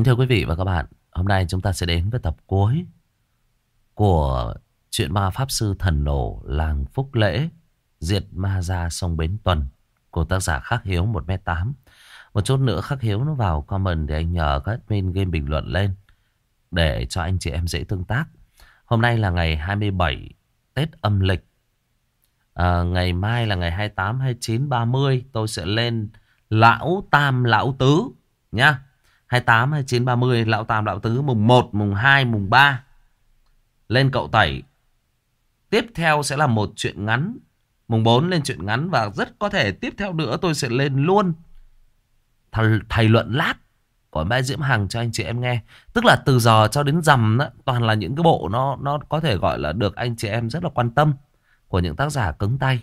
Kính thưa quý vị và các bạn, hôm nay chúng ta sẽ đến với tập cuối của chuyện ma Pháp Sư Thần Nổ Làng Phúc Lễ Diệt Ma Ra Sông Bến Tuần của tác giả Khắc Hiếu 1m8. Một chút nữa Khắc Hiếu nó vào comment để anh nhờ các admin game bình luận lên để cho anh chị em dễ tương tác. Hôm nay là ngày 27 Tết âm lịch. À, ngày mai là ngày 28, 29, 30 tôi sẽ lên Lão Tam Lão Tứ nha. 28, 29, 30 Lão Tam Lão Tứ mùng 1, mùng 2, mùng 3 lên cậu tẩy. Tiếp theo sẽ là một chuyện ngắn. Mùng 4 lên chuyện ngắn và rất có thể tiếp theo nữa tôi sẽ lên luôn thầy, thầy luận lát của Mai Diễm Hằng cho anh chị em nghe. Tức là từ giờ cho đến rằm đó, toàn là những cái bộ nó nó có thể gọi là được anh chị em rất là quan tâm của những tác giả cứng tay.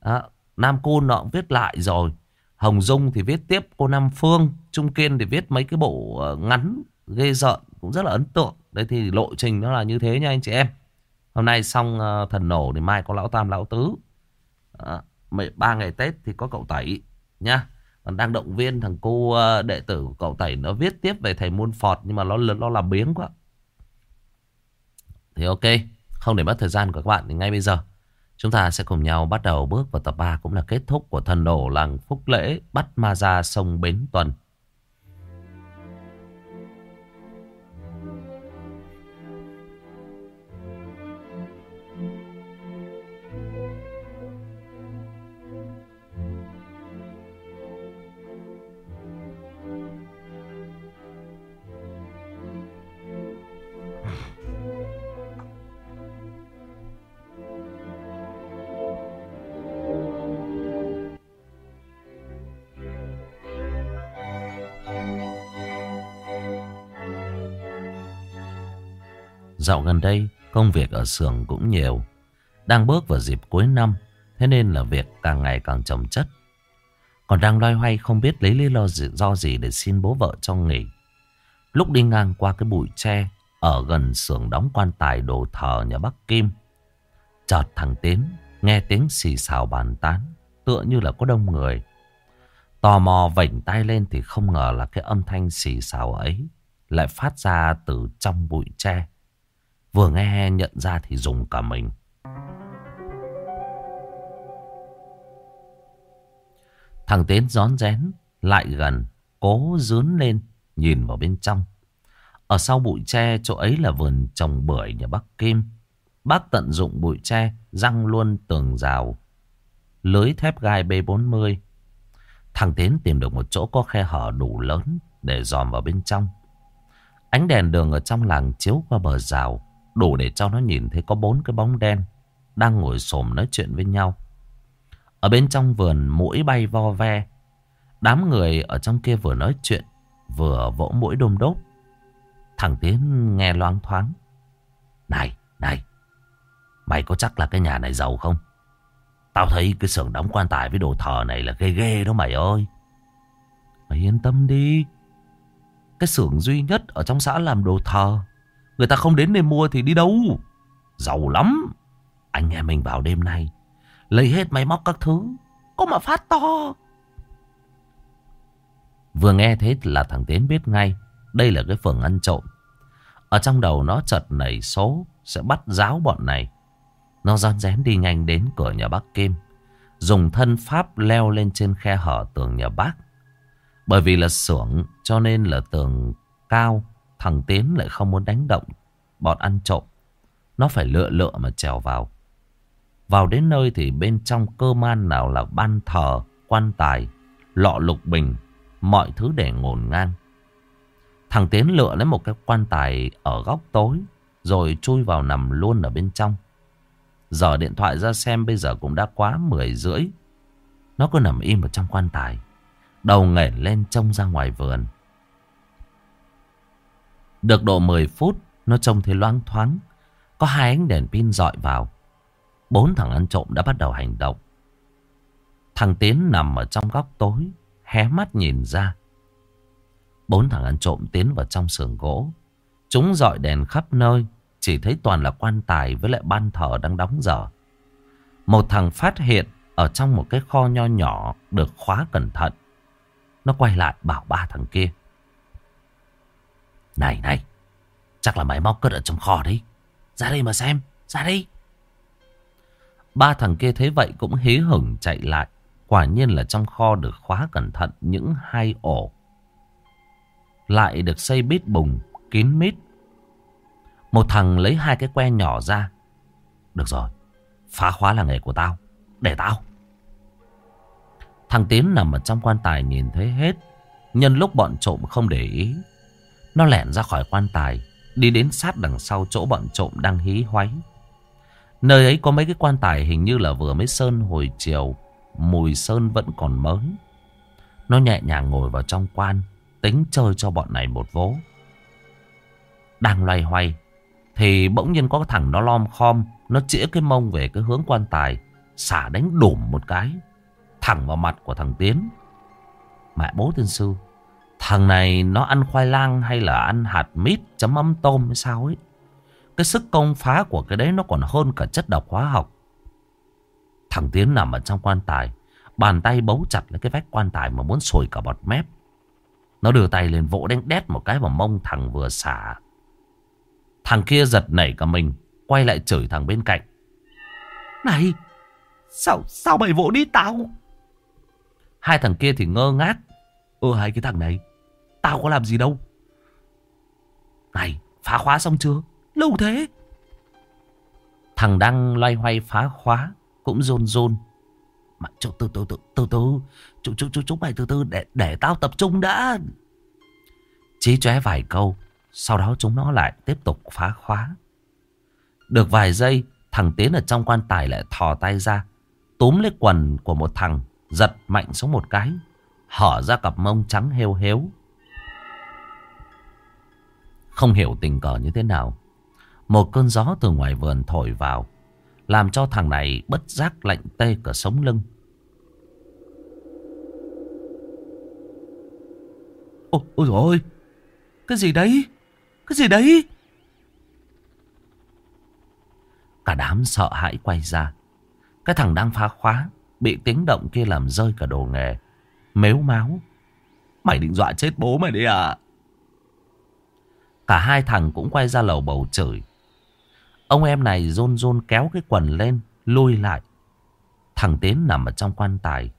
Đó, Nam Côn nó cũng viết lại rồi. Hồng Dung thì viết tiếp cô Nam Phương. Trung Kiên thì viết mấy cái bộ ờ, ngắn ghê rợn cũng rất là ấn tượng. Đấy thì lộ trình nó là như thế nha anh chị em. Hôm nay xong ờ, thần nổ thì mai có lão tam lão tứ. Ờ, ba ngày Tết thì có cậu tẩy nha. Còn đang động viên thằng cô đệ tử của cậu tẩy nó viết tiếp về thầy môn phọt nhưng mà nó nó làm biếng quá. Thì ok, không để mất thời gian của các bạn thì ngay bây giờ chúng ta sẽ cùng nhau bắt đầu bước vào tập 3 cũng là kết thúc của thần đồ làng Phúc Lễ, bắt ma ra sông Bến Tuần. Dạo gần đây công việc ở xưởng cũng nhiều. Đang bước vào dịp cuối năm, thế nên là việc càng ngày càng chồng chất. Còn đang loay hoay không biết lấy lý do gì, do gì để xin bố vợ cho nghỉ. Lúc đi ngang qua cái bụi tre ở gần xưởng đóng quan tài đồ thờ nhà Bắc Kim. Chợt thằng Tiến nghe tiếng xì xào bàn tán, tựa như là có đông người. Tò mò vảnh tay lên thì không ngờ là cái âm thanh xì xào ấy lại phát ra từ trong bụi tre. Vừa nghe nhận ra thì dùng cả mình. Thằng Tiến rón rén lại gần, cố dướn lên, nhìn vào bên trong. Ở sau bụi tre, chỗ ấy là vườn trồng bưởi nhà bác Kim. Bác tận dụng bụi tre, răng luôn tường rào, lưới thép gai B40. Thằng Tiến tìm được một chỗ có khe hở đủ lớn để dòm vào bên trong. Ánh đèn đường ở trong làng chiếu qua bờ rào, Đủ để cho nó nhìn thấy có bốn cái bóng đen Đang ngồi xổm nói chuyện với nhau. Ở bên trong vườn mũi bay vo ve. Đám người ở trong kia vừa nói chuyện Vừa vỗ mũi đôm đốt Thằng Tiến nghe loáng thoáng. Này, này Mày có chắc là cái nhà này giàu không? Tao thấy cái xưởng đóng quan tài với đồ thờ này là ghê ghê đó mày ơi. Mày yên tâm đi. Cái xưởng duy nhất ở trong xã làm đồ thờ. Người ta không đến đây mua thì đi đâu? Giàu lắm. Anh em mình vào đêm nay, Lấy hết máy móc các thứ, Có mà phát to. Vừa nghe thế là thằng Tiến biết ngay, Đây là cái phường ăn trộm. Ở trong đầu nó chợt nảy số, Sẽ bắt giáo bọn này. Nó rón rén đi nhanh đến cửa nhà bác Kim, Dùng thân pháp leo lên trên khe hở tường nhà bác. Bởi vì là xưởng, cho nên là tường cao Thằng Tiến lại không muốn đánh động Bọn ăn trộm. Nó phải lựa lựa mà trèo vào. Vào đến nơi thì bên trong cơ man nào là ban thờ, Quan tài, Lọ lục bình, Mọi thứ để ngổn ngang. Thằng Tiến lựa lấy một cái quan tài Ở góc tối, Rồi chui vào nằm luôn ở bên trong. Giờ điện thoại ra xem Bây giờ cũng đã quá 10 rưỡi. Nó cứ nằm im ở trong quan tài, Đầu nghển lên trông ra ngoài vườn được độ 10 phút, nó trông thấy loáng thoáng. Có hai ánh đèn pin dọi vào. Bốn thằng ăn trộm đã bắt đầu hành động. Thằng Tiến nằm ở trong góc tối, hé mắt nhìn ra. Bốn thằng ăn trộm tiến vào trong sườn gỗ. Chúng dọi đèn khắp nơi, chỉ thấy toàn là quan tài với lại ban thờ đang đóng dở. Một thằng phát hiện ở trong một cái kho nho nhỏ được khóa cẩn thận. Nó quay lại bảo ba thằng kia. Này này. Chắc là máy móc cất ở trong kho đấy. Ra đây mà xem. Ra đây. Ba thằng kia thấy vậy cũng hí hửng chạy lại. Quả nhiên là trong kho được khóa cẩn thận những hai ổ. Lại được xây bít bùng, Kín mít. Một thằng lấy hai cái que nhỏ ra. Được rồi, Phá khóa là nghề của tao. Để tao. Thằng Tiến nằm ở trong quan tài nhìn thấy hết. Nhân lúc bọn trộm không để ý nó lẻn ra khỏi quan tài, Đi đến sát đằng sau chỗ bọn trộm đang hí hoáy. Nơi ấy có mấy cái quan tài hình như là vừa mới sơn hồi chiều, Mùi sơn vẫn còn mới. Nó nhẹ nhàng ngồi vào trong quan, Tính chơi cho bọn này một vố. Đang loay hoay, Thì bỗng nhiên có thằng nó lom khom, Nó chĩa cái mông về cái hướng quan tài, Xả đánh đủm một cái, Thẳng vào mặt của thằng Tiến. Mẹ bố tiên sư Thằng này nó ăn khoai lang hay là ăn hạt mít chấm mắm tôm hay sao ấy? Cái sức công phá của cái đấy nó còn hơn cả chất độc hóa học. Thằng Tiến nằm ở trong quan tài Bàn tay bấu chặt lấy cái vách quan tài mà muốn sồi cả bọt mép. Nó đưa tay lên vỗ đánh đét một cái vào mông thằng vừa xả. Thằng kia giật nảy cả mình Quay lại chửi thằng bên cạnh. Này Sao sao mày vỗ đi tao? Hai thằng kia thì ngơ ngác. Ừ hai cái thằng này Tao có làm gì đâu. Này phá khóa xong chưa? Lâu thế. Thằng đang loay hoay phá khóa Cũng rôn rôn. Mà chú, từ từ từ từ từ. Chú, chú, chú, chú mày từ từ để, để tao tập trung đã. Chí chóe vài câu Sau đó chúng nó lại tiếp tục phá khóa. Được vài giây Thằng Tiến ở trong quan tài lại thò tay ra Túm lấy quần của một thằng Giật mạnh xuống một cái Hở ra cặp mông trắng heo héo. Không hiểu tình cờ như thế nào. Một cơn gió từ ngoài vườn thổi vào Làm cho thằng này bất giác lạnh tê cả sống lưng. Ôi, ôi dồi ôi Cái gì đấy? Cái gì đấy? Cả đám sợ hãi quay ra. Cái thằng đang phá khóa Bị tiếng động kia làm rơi cả đồ nghề Mếu máu. Mày định dọa chết bố mày đi à? Cả hai thằng cũng quay ra lầu bầu chửi Ông em này rôn rôn kéo cái quần lên lôi lại. Thằng Tiến nằm ở trong quan tài.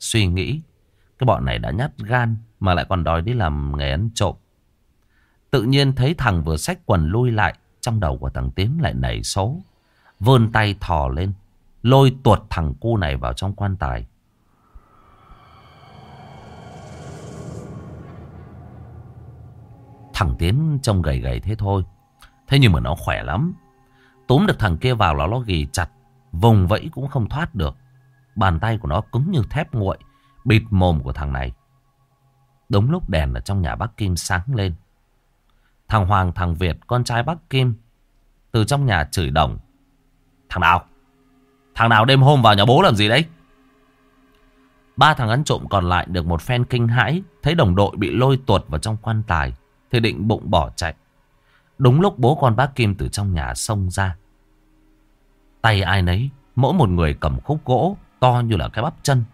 Suy nghĩ, Cái bọn này đã nhát gan Mà lại còn đòi đi làm nghề ăn trộm. Tự nhiên thấy thằng vừa xách quần lui lại, Trong đầu của thằng Tiến lại nảy số. Vươn tay thò lên, Lôi tuột thằng cu này vào trong quan tài. Thằng Tiến trông gầy gầy thế thôi. Thế nhưng mà nó khỏe lắm. Túm được thằng kia vào là nó ghi chặt, Vùng vẫy cũng không thoát được. Bàn tay của nó cứng như thép nguội, Bịt mồm của thằng này. Đúng lúc đèn ở trong nhà bác Kim sáng lên. Thằng Hoàng, thằng Việt, Con trai bác Kim, Từ trong nhà chửi đồng. Thằng nào? Thằng nào đêm hôm vào nhà bố làm gì đấy? Ba thằng ăn trộm còn lại được một phen kinh hãi, Thấy đồng đội bị lôi tuột vào trong quan tài. Thì định bụng bỏ chạy. Đúng lúc bố con bác Kim từ trong nhà xông ra. Tay ai nấy, Mỗi một người cầm khúc gỗ To như là cái bắp chân.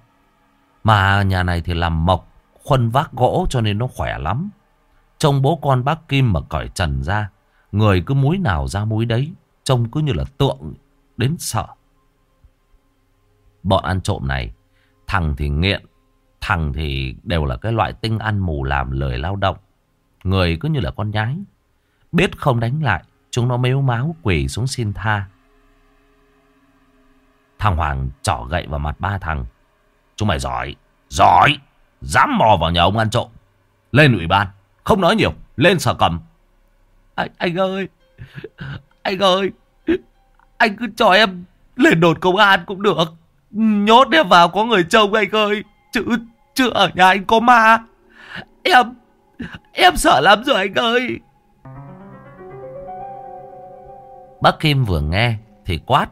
Mà nhà này thì làm mộc, Khuân vác gỗ cho nên nó khỏe lắm. Trông bố con bác Kim mà cởi trần ra, Người cứ múi nào ra múi đấy, Trông cứ như là tượng, Đến sợ. Bọn ăn trộm này, Thằng thì nghiện, Thằng thì đều là cái loại tinh ăn mù làm lời lao động. Người cứ như là con nhái. Biết không đánh lại Chúng nó mếu máu quỳ xuống xin tha. Thằng Hoàng trỏ gậy vào mặt ba thằng. Chúng mày giỏi Giỏi Dám mò vào nhà ông ăn trộm. Lên ủy ban Không nói nhiều Lên sở cầm. Anh, anh ơi Anh ơi Anh cứ cho em lên đồn công an cũng được. Nhốt em vào có người trông anh ơi Chứ, chứ ở nhà anh có ma. Em Em sợ lắm rồi anh ơi. Bác Kim vừa nghe Thì quát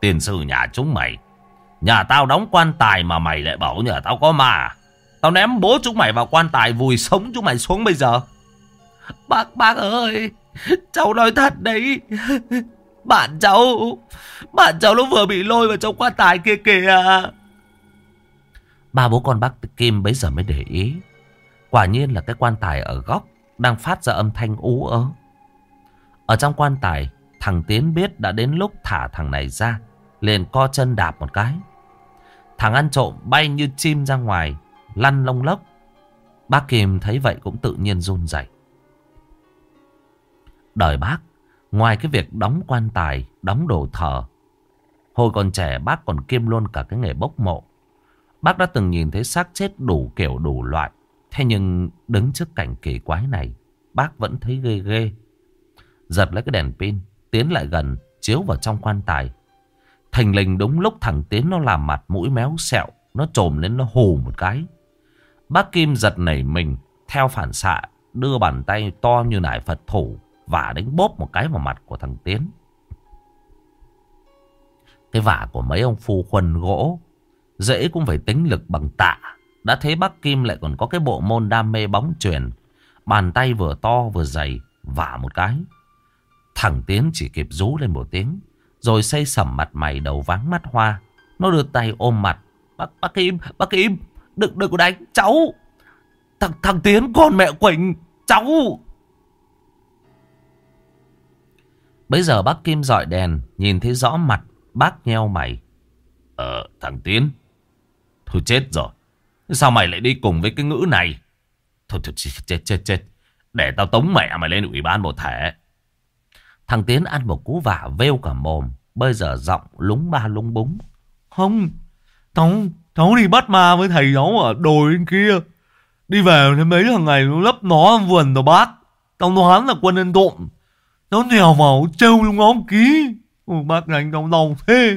Tiền sư nhà chúng mày Nhà tao đóng quan tài mà mày lại bảo nhà tao có ma Tao ném bố chúng mày vào quan tài Vùi sống chúng mày xuống bây giờ. Bác bác ơi Cháu nói thật đấy. Bạn cháu Bạn cháu nó vừa bị lôi vào trong quan tài kia kìa. Ba bố con bác Kim bấy giờ mới để ý Quả nhiên là cái quan tài ở góc đang phát ra âm thanh ú ớ. Ở trong quan tài, thằng Tiến biết đã đến lúc thả thằng này ra, liền co chân đạp một cái. Thằng ăn trộm bay như chim ra ngoài, lăn lông lốc. Bác Kim thấy vậy cũng tự nhiên run rẩy. Đời bác, ngoài cái việc đóng quan tài, đóng đồ thờ, hồi còn trẻ bác còn kiêm luôn cả cái nghề bốc mộ. Bác đã từng nhìn thấy xác chết đủ kiểu đủ loại. Thế nhưng đứng trước cảnh kỳ quái này, bác vẫn thấy ghê ghê. Giật lấy cái đèn pin, tiến lại gần, chiếu vào trong quan tài. Thành lình đúng lúc thằng Tiến nó làm mặt mũi méo sẹo, nó trồm lên nó hù một cái. Bác Kim giật nảy mình, theo phản xạ, đưa bàn tay to như nải Phật thủ và đánh bóp một cái vào mặt của thằng Tiến. Cái vả của mấy ông phu khuân gỗ, dễ cũng phải tính lực bằng tạ. Đã thấy bác Kim lại còn có cái bộ môn đam mê bóng truyền. Bàn tay vừa to vừa dày, vả một cái. Thằng Tiến chỉ kịp rú lên một tiếng. Rồi xây sẩm mặt mày đầu váng mắt hoa. Nó đưa tay ôm mặt. Bác, bác Kim, bác Kim, đừng, đừng có đánh, cháu. Thằng, thằng Tiến con mẹ Quỳnh, cháu. Bây giờ bác Kim dọi đèn, nhìn thấy rõ mặt, bác nheo mày. Ờ, thằng Tiến, thôi chết rồi. Sao mày lại đi cùng với cái ngữ này? Thôi, thôi chết, chết, chết. Để tao tống mẹ mày lên ủy ban một thể. Thằng Tiến ăn một cú vả vêu cả mồm. Bây giờ giọng lúng ba lúng búng. Không, cháu, cháu đi bắt ma với thầy cháu ở đồi bên kia. Đi về thì mấy thằng này nó lấp nó vườn đồ bác. Tao đoán là quân ăn trộm. Nó nhèo vào trêu trong ngón ký. Ừ, bác đánh đau thế.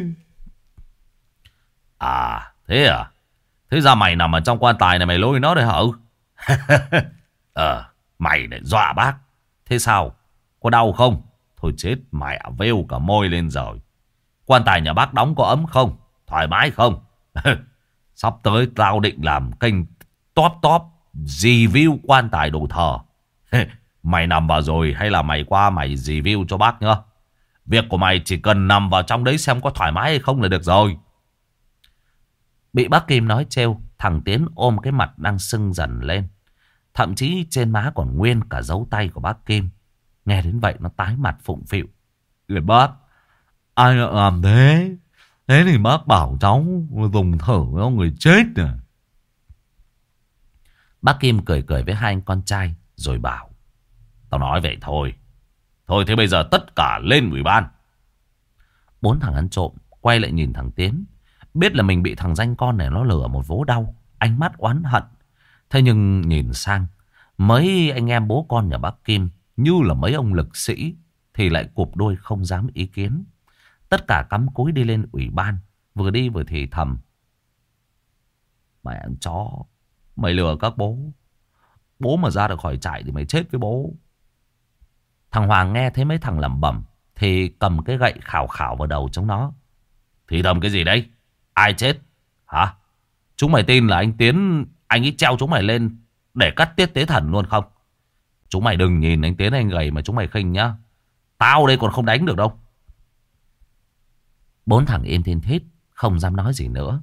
À, thế à? Thế ra mày nằm ở trong quan tài này mày lôi nó để hả? Ừ. ờ, mày để dọa bác. Thế sao? Có đau không? Thôi chết mẹ vêu cả môi lên rồi. Quan tài nhà bác đóng có ấm không? Thoải mái không? Sắp tới tao định làm kênh top top review quan tài đồ thờ. mày nằm vào rồi hay là mày qua mày review cho bác nhá. Việc của mày chỉ cần nằm vào trong đấy xem có thoải mái hay không là được rồi. Bị bác Kim nói trêu, thằng Tiến ôm cái mặt đang sưng dần lên. Thậm chí trên má còn nguyên cả dấu tay của bác Kim. Nghe đến vậy nó tái mặt phụng phịu. Người bác, ai làm thế? Thế thì bác bảo cháu dùng thử với người chết nè. Bác Kim cười cười với hai anh con trai rồi bảo. Tao nói vậy thôi. Thôi thế bây giờ tất cả lên ủy ban. Bốn thằng ăn trộm quay lại nhìn thằng Tiến. Biết là mình bị thằng danh con này nó lừa một vố đau. Ánh mắt oán hận. Thế nhưng nhìn sang. Mấy anh em bố con nhà bác Kim như là mấy ông lực sĩ thì lại cụp đôi không dám ý kiến. Tất cả cắm cúi đi lên ủy ban, vừa đi vừa thì thầm. Mày ăn chó, mày lừa các bố. Bố mà ra được khỏi trại thì mày chết với bố. Thằng Hoàng nghe thấy mấy thằng lẩm bẩm thì cầm cái gậy khảo khảo vào đầu chúng nó. Thì thầm cái gì đấy? Ai chết? Hả? Chúng mày tin là anh Tiến, anh ấy treo chúng mày lên để cắt tiết tế thần luôn không? Chúng mày đừng nhìn anh Tiến anh gầy mà chúng mày khinh nhá. Tao đây còn không đánh được đâu. Bốn thằng im thiên thít, không dám nói gì nữa.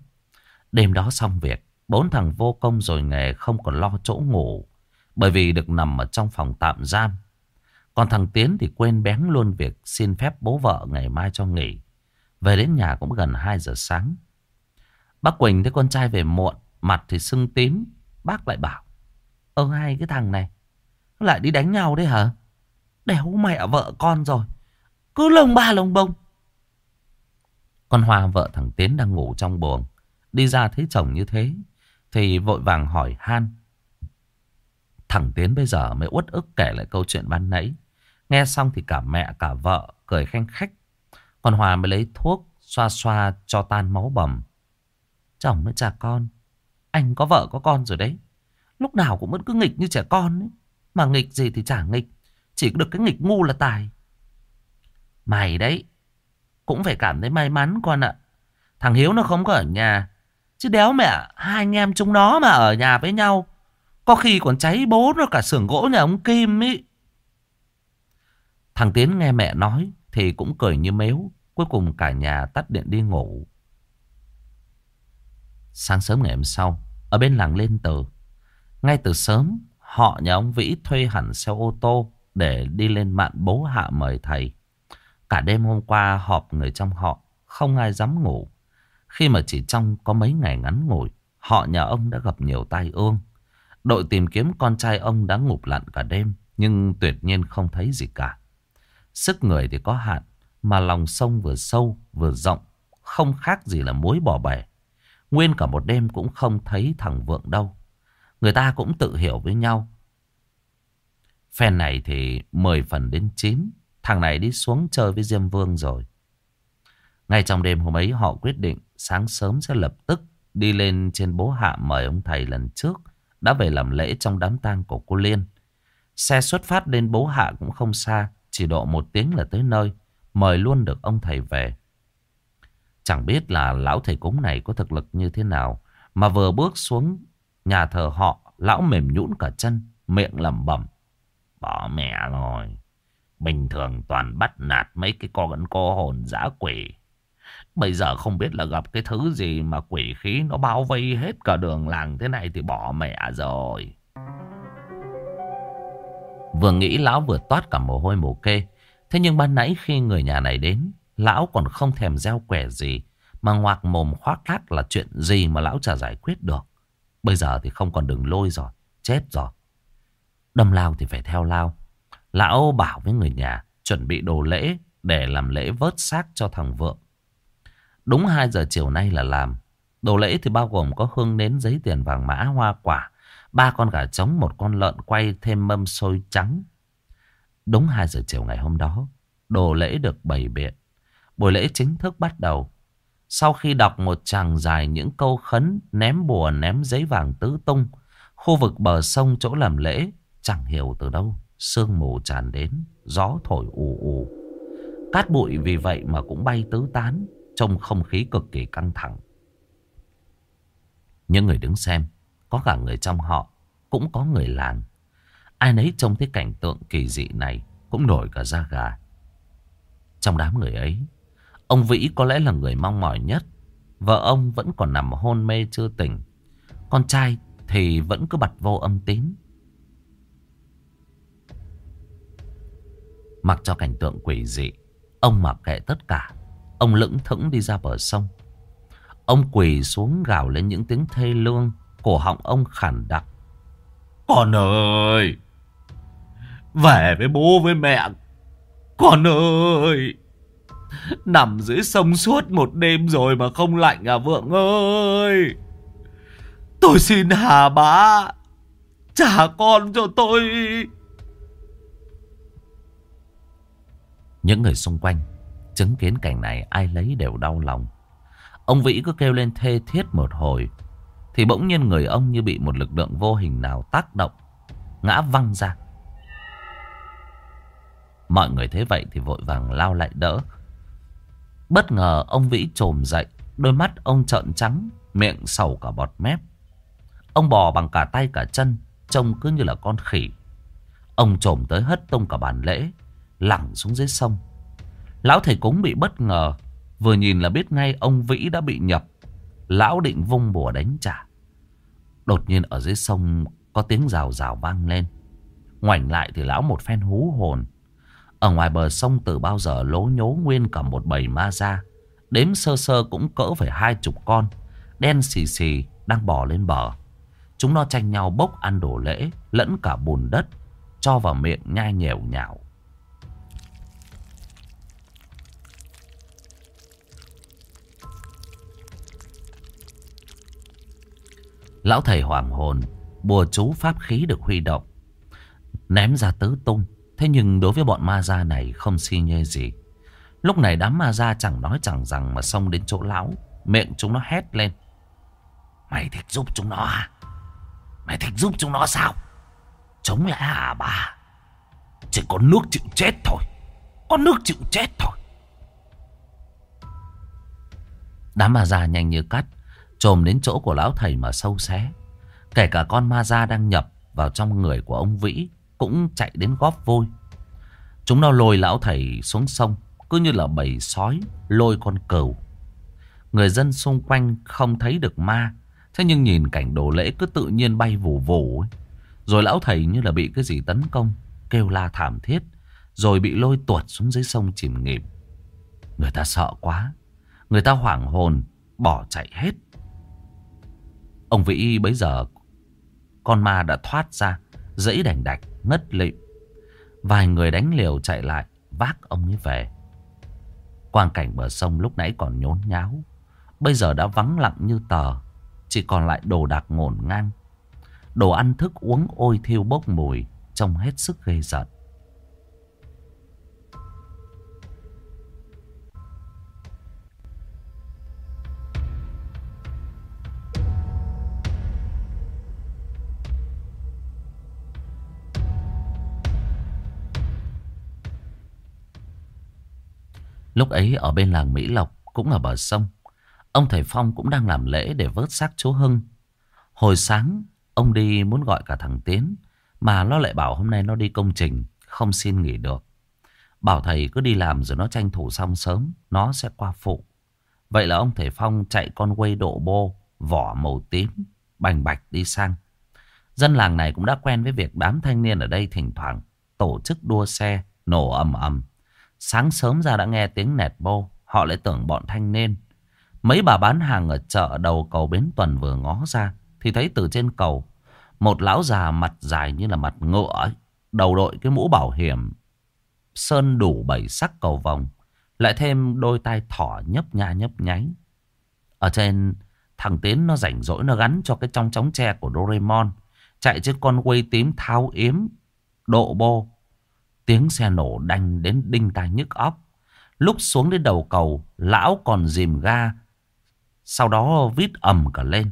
Đêm đó xong việc, bốn thằng vô công rồi nghề không còn lo chỗ ngủ. Bởi vì được nằm ở trong phòng tạm giam. Còn thằng Tiến thì quên bén luôn việc xin phép bố vợ ngày mai cho nghỉ. Về đến nhà cũng gần 2 giờ sáng. Bác Quỳnh thấy con trai về muộn, mặt thì sưng tím. Bác lại bảo, ơ hai cái thằng này, lại đi đánh nhau đấy hả? Đéo mẹ vợ con rồi. Cứ lông ba lông bông. Con Hoa vợ thằng Tiến đang ngủ trong buồng. Đi ra thấy chồng như thế. Thì vội vàng hỏi Han. Thằng Tiến bây giờ mới uất ức kể lại câu chuyện ban nãy. Nghe xong thì cả mẹ cả vợ cười khanh khách. Còn Hòa mới lấy thuốc xoa xoa cho tan máu bầm. Chồng với cha con. Anh có vợ có con rồi đấy. Lúc nào cũng vẫn cứ nghịch như trẻ con ấy. Mà nghịch gì thì chả nghịch. Chỉ được cái nghịch ngu là tài. Mày đấy. Cũng phải cảm thấy may mắn con ạ. Thằng Hiếu nó không có ở nhà. Chứ đéo mẹ, hai anh em chúng nó mà ở nhà với nhau. Có khi còn cháy bố nó cả xưởng gỗ nhà ông Kim ý. Thằng Tiến nghe mẹ nói thì cũng cười như mếu. Cuối cùng cả nhà tắt điện đi ngủ. Sáng sớm ngày hôm sau, ở bên làng lên từ, ngay từ sớm Họ nhà ông Vĩ thuê hẳn xe ô tô để đi lên mạn bố hạ mời thầy. Cả đêm hôm qua họp người trong họ, không ai dám ngủ. Khi mà chỉ trong có mấy ngày ngắn ngủi, họ nhà ông đã gặp nhiều tai ương. Đội tìm kiếm con trai ông đã ngụp lặn cả đêm, nhưng tuyệt nhiên không thấy gì cả. Sức người thì có hạn, mà lòng sông vừa sâu vừa rộng, không khác gì là muối bỏ bể. Nguyên cả một đêm cũng không thấy thằng Vượng đâu. Người ta cũng tự hiểu với nhau. Phen này thì 10 phần đến 9, thằng này đi xuống chơi với Diêm Vương rồi. Ngay trong đêm hôm ấy họ quyết định sáng sớm sẽ lập tức đi lên trên bố hạ mời ông thầy lần trước đã về làm lễ trong đám tang của cô Liên. Xe xuất phát đến bố hạ cũng không xa, chỉ độ một tiếng là tới nơi, mời luôn được ông thầy về. Chẳng biết là lão thầy cúng này có thực lực như thế nào, mà vừa bước xuống nhà thờ họ, lão mềm nhũn cả chân, miệng lẩm bẩm. Bỏ mẹ rồi, bình thường toàn bắt nạt mấy cái con cô hồn dã quỷ. Bây giờ không biết là gặp cái thứ gì mà quỷ khí nó bao vây hết cả đường làng thế này thì bỏ mẹ rồi. Vừa nghĩ lão vừa toát cả mồ hôi mồ kê. Thế nhưng ban nãy khi người nhà này đến, lão còn không thèm gieo quẻ gì. Mà ngoạc mồm khoác lác là chuyện gì mà lão chả giải quyết được. Bây giờ thì không còn đường lôi rồi, chết rồi. Đâm lao thì phải theo lao. Lão bảo với người nhà chuẩn bị đồ lễ để làm lễ vớt xác cho thằng Vượng. Đúng 2 giờ chiều nay là làm. Đồ lễ thì bao gồm có hương nến giấy tiền vàng mã hoa quả. Ba con gà trống, một con lợn quay thêm mâm xôi trắng. Đúng 2 giờ chiều ngày hôm đó, đồ lễ được bày biện. Buổi lễ chính thức bắt đầu. Sau khi đọc một tràng dài những câu khấn, ném bùa, ném giấy vàng tứ tung, khu vực bờ sông chỗ làm lễ, chẳng hiểu từ đâu, sương mù tràn đến, gió thổi ù ù. Cát bụi vì vậy mà cũng bay tứ tán, trong không khí cực kỳ căng thẳng. Những người đứng xem, có cả người trong họ, cũng có người làng. Ai nấy trông thấy cảnh tượng kỳ dị này cũng nổi cả da gà. Trong đám người ấy, ông Vĩ có lẽ là người mong mỏi nhất. Vợ ông vẫn còn nằm hôn mê chưa tỉnh. Con trai thì vẫn cứ bật vô âm tín. Mặc cho cảnh tượng quỷ dị, ông mặc kệ tất cả. Ông lững thững đi ra bờ sông. Ông quỳ xuống gào lên những tiếng thê lương. Cổ họng ông khản đặc. Con ơi! Về với bố với mẹ. Con ơi! Nằm dưới sông suốt một đêm rồi mà không lạnh à Vượng ơi! Tôi xin hà bá! Trả con cho tôi! Những người xung quanh Chứng kiến cảnh này ai lấy đều đau lòng. Ông Vĩ cứ kêu lên thê thiết một hồi. Thì bỗng nhiên người ông như bị một lực lượng vô hình nào tác động. Ngã văng ra. Mọi người thấy vậy thì vội vàng lao lại đỡ. Bất ngờ ông Vĩ trồm dậy. Đôi mắt ông trợn trắng. Miệng sầu cả bọt mép. Ông bò bằng cả tay cả chân. Trông cứ như là con khỉ. Ông trồm tới hất tung cả bàn lễ. Lẳng xuống dưới sông. Lão thầy cúng bị bất ngờ. Vừa nhìn là biết ngay ông Vĩ đã bị nhập. Lão định vung bùa đánh trả. Đột nhiên ở dưới sông có tiếng rào rào vang lên. Ngoảnh lại thì lão một phen hú hồn. Ở ngoài bờ sông từ bao giờ lố nhố nguyên cả một bầy ma ra. Đếm sơ sơ cũng cỡ phải hai chục con. Đen xì xì đang bò lên bờ. Chúng nó tranh nhau bốc ăn đồ lễ lẫn cả bùn đất. Cho vào miệng nhai nhèo nhạo. Lão thầy hoàng hồn, bùa chú pháp khí được huy động. Ném ra tứ tung. Thế nhưng đối với bọn ma gia này không si nhê gì. Lúc này đám ma gia chẳng nói chẳng rằng mà xông đến chỗ lão. Miệng chúng nó hét lên. Mày thích giúp chúng nó à? Mày thích giúp chúng nó sao? Chống lại à bà? Chỉ có nước chịu chết thôi. Có nước chịu chết thôi. Đám ma gia nhanh như cắt, trồm đến chỗ của lão thầy mà sâu xé. Kể cả con ma gia đang nhập vào trong người của ông Vĩ cũng chạy đến góp vôi. Chúng nó lôi lão thầy xuống sông, cứ như là bầy sói lôi con cừu. Người dân xung quanh không thấy được ma, thế nhưng nhìn cảnh đồ lễ cứ tự nhiên bay vù vù ấy. Rồi lão thầy như là bị cái gì tấn công, kêu la thảm thiết, rồi bị lôi tuột xuống dưới sông chìm nghỉm. Người ta sợ quá, người ta hoảng hồn, bỏ chạy hết. Ông Vĩ bấy giờ con ma đã thoát ra, dẫy đành đạch, ngất lịm. Vài người đánh liều chạy lại, vác ông ấy về. Quang cảnh bờ sông lúc nãy còn nhốn nháo. Bây giờ đã vắng lặng như tờ. Chỉ còn lại đồ đạc ngổn ngang. Đồ ăn thức uống ôi thiêu bốc mùi. Trông hết sức ghê giật. Lúc ấy ở bên làng Mỹ Lộc cũng ở bờ sông. Ông thầy Phong cũng đang làm lễ để vớt xác chú Hưng. Hồi sáng, ông đi muốn gọi cả thằng Tiến. Mà nó lại bảo hôm nay nó đi công trình, Không xin nghỉ được Bảo thầy cứ đi làm rồi nó tranh thủ xong sớm, Nó sẽ qua phụ Vậy là ông thầy Phong chạy con quay độ bô, Vỏ màu tím, Bành bạch đi sang Dân làng này cũng đã quen với việc đám thanh niên ở đây thỉnh thoảng Tổ chức đua xe, Nổ ầm ầm Sáng sớm ra đã nghe tiếng nẹt bô Họ lại tưởng bọn thanh niên Mấy bà bán hàng ở chợ đầu cầu Bến Tuần vừa ngó ra Thì thấy từ trên cầu Một lão già mặt dài như là mặt ngựa ấy, Đầu đội cái mũ bảo hiểm Sơn đủ bảy sắc cầu vòng Lại thêm đôi tai thỏ nhấp nha nhấp nháy. Ở trên Thằng Tiến nó rảnh rỗi nó gắn cho cái trong chóng tre của Doraemon Chạy trên con quay tím tháo yếm Độ bô Tiếng xe nổ đanh đến đinh tai nhức óc. Lúc xuống đến đầu cầu, lão còn dìm ga. Sau đó vít ầm cả lên.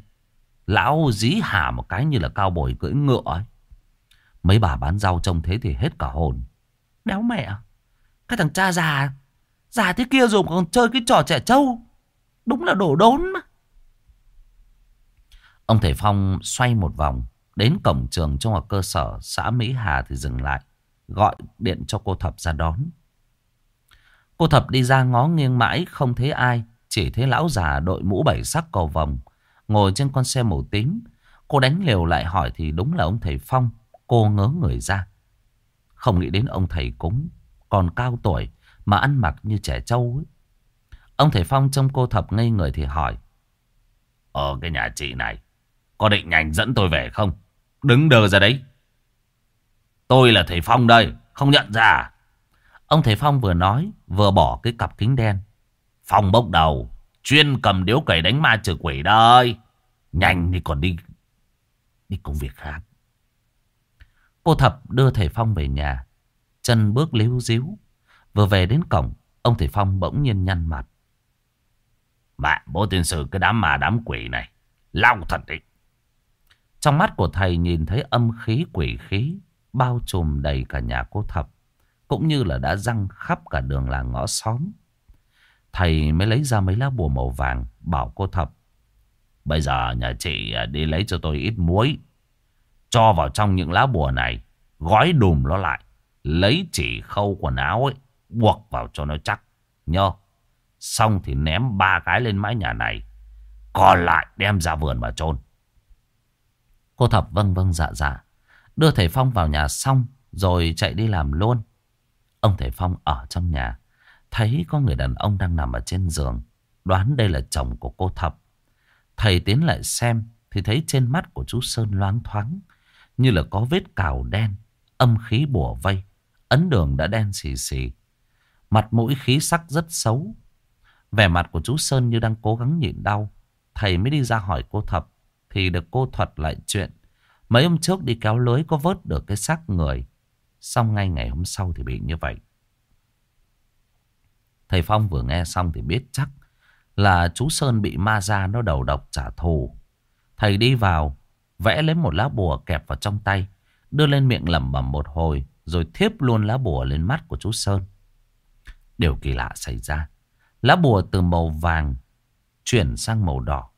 Lão dí hả một cái như là cao bồi cưỡi ngựa ấy. Mấy bà bán rau trông thế thì hết cả hồn. Đéo mẹ, cái thằng cha già, già thế kia rồi còn chơi cái trò trẻ trâu. Đúng là đổ đốn mà. Ông Thầy Phong xoay một vòng, đến cổng trường trung học cơ sở xã Mỹ Hà thì dừng lại gọi điện cho cô Thập ra đón. Cô Thập đi ra ngó nghiêng mãi không thấy ai, chỉ thấy lão già đội mũ bảy sắc cầu vòng, ngồi trên con xe màu tím. Cô đánh liều lại hỏi thì đúng là ông thầy Phong, cô ngớ người ra. Không nghĩ đến ông thầy cúng, còn cao tuổi mà ăn mặc như trẻ trâu ấy. Ông thầy Phong trông cô Thập ngây người thì hỏi. Ở cái nhà chị này, có định nhanh dẫn tôi về không? Đứng đờ ra đấy. Tôi là thầy Phong đây, không nhận ra? À? Ông thầy Phong vừa nói, vừa bỏ cái cặp kính đen. Phong bốc đầu, chuyên cầm điếu cày đánh ma trừ quỷ đây. Nhanh thì còn đi, đi công việc khác. Cô Thập đưa thầy Phong về nhà, chân bước líu díu. Vừa về đến cổng, ông thầy Phong bỗng nhiên nhăn mặt. Mẹ, bố tiên sử cái đám mà đám quỷ này, lao thật định Trong mắt của thầy nhìn thấy âm khí quỷ khí bao trùm đầy cả nhà cô Thập, cũng như là đã răng khắp cả đường làng ngõ xóm. Thầy mới lấy ra mấy lá bùa màu vàng, bảo cô Thập. Bây giờ nhà chị à, đi lấy cho tôi ít muối, cho vào trong những lá bùa này, gói đùm nó lại, lấy chỉ khâu quần áo ấy, buộc vào cho nó chắc. Nhớ, xong thì ném ba cái lên mái nhà này, còn lại đem ra vườn mà chôn Cô Thập vâng vâng dạ dạ. Đưa thầy Phong vào nhà xong rồi chạy đi làm luôn. Ông thầy Phong ở trong nhà. Thấy có người đàn ông đang nằm ở trên giường. Đoán đây là chồng của cô Thập. Thầy tiến lại xem thì thấy trên mắt của chú Sơn loáng thoáng. Như là có vết cào đen, âm khí bùa vây. Ấn đường đã đen xì xì. Mặt mũi khí sắc rất xấu. Vẻ mặt của chú Sơn như đang cố gắng nhịn đau. Thầy mới đi ra hỏi cô Thập. Thì được cô thuật lại chuyện Mấy hôm trước đi kéo lưới có vớt được cái xác người. Xong ngay ngày hôm sau thì bị như vậy. Thầy Phong vừa nghe xong thì biết chắc là chú Sơn bị ma ra nó đầu độc trả thù. Thầy đi vào, vẽ lấy một lá bùa kẹp vào trong tay, đưa lên miệng lẩm bẩm một hồi, rồi thiếp luôn lá bùa lên mắt của chú Sơn. Điều kỳ lạ xảy ra. Lá bùa từ màu vàng chuyển sang màu đỏ.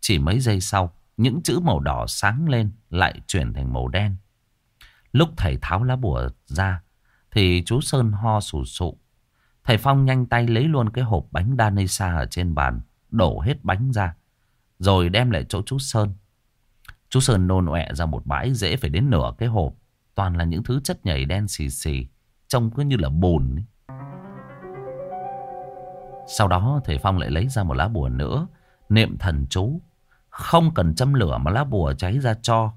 Chỉ mấy giây sau, những chữ màu đỏ sáng lên lại chuyển thành màu đen. Lúc thầy tháo lá bùa ra thì chú Sơn ho sù sụ. Thầy Phong nhanh tay lấy luôn cái hộp bánh Danesa ở trên bàn, đổ hết bánh ra, rồi đem lại chỗ chú Sơn. Chú Sơn nôn ọe ra một bãi dễ phải đến nửa cái hộp. Toàn là những thứ chất nhầy đen xì xì. Trông cứ như là bùn. Ấy. Sau đó thầy Phong lại lấy ra một lá bùa nữa. Niệm thần chú. Không cần châm lửa mà lá bùa cháy ra cho.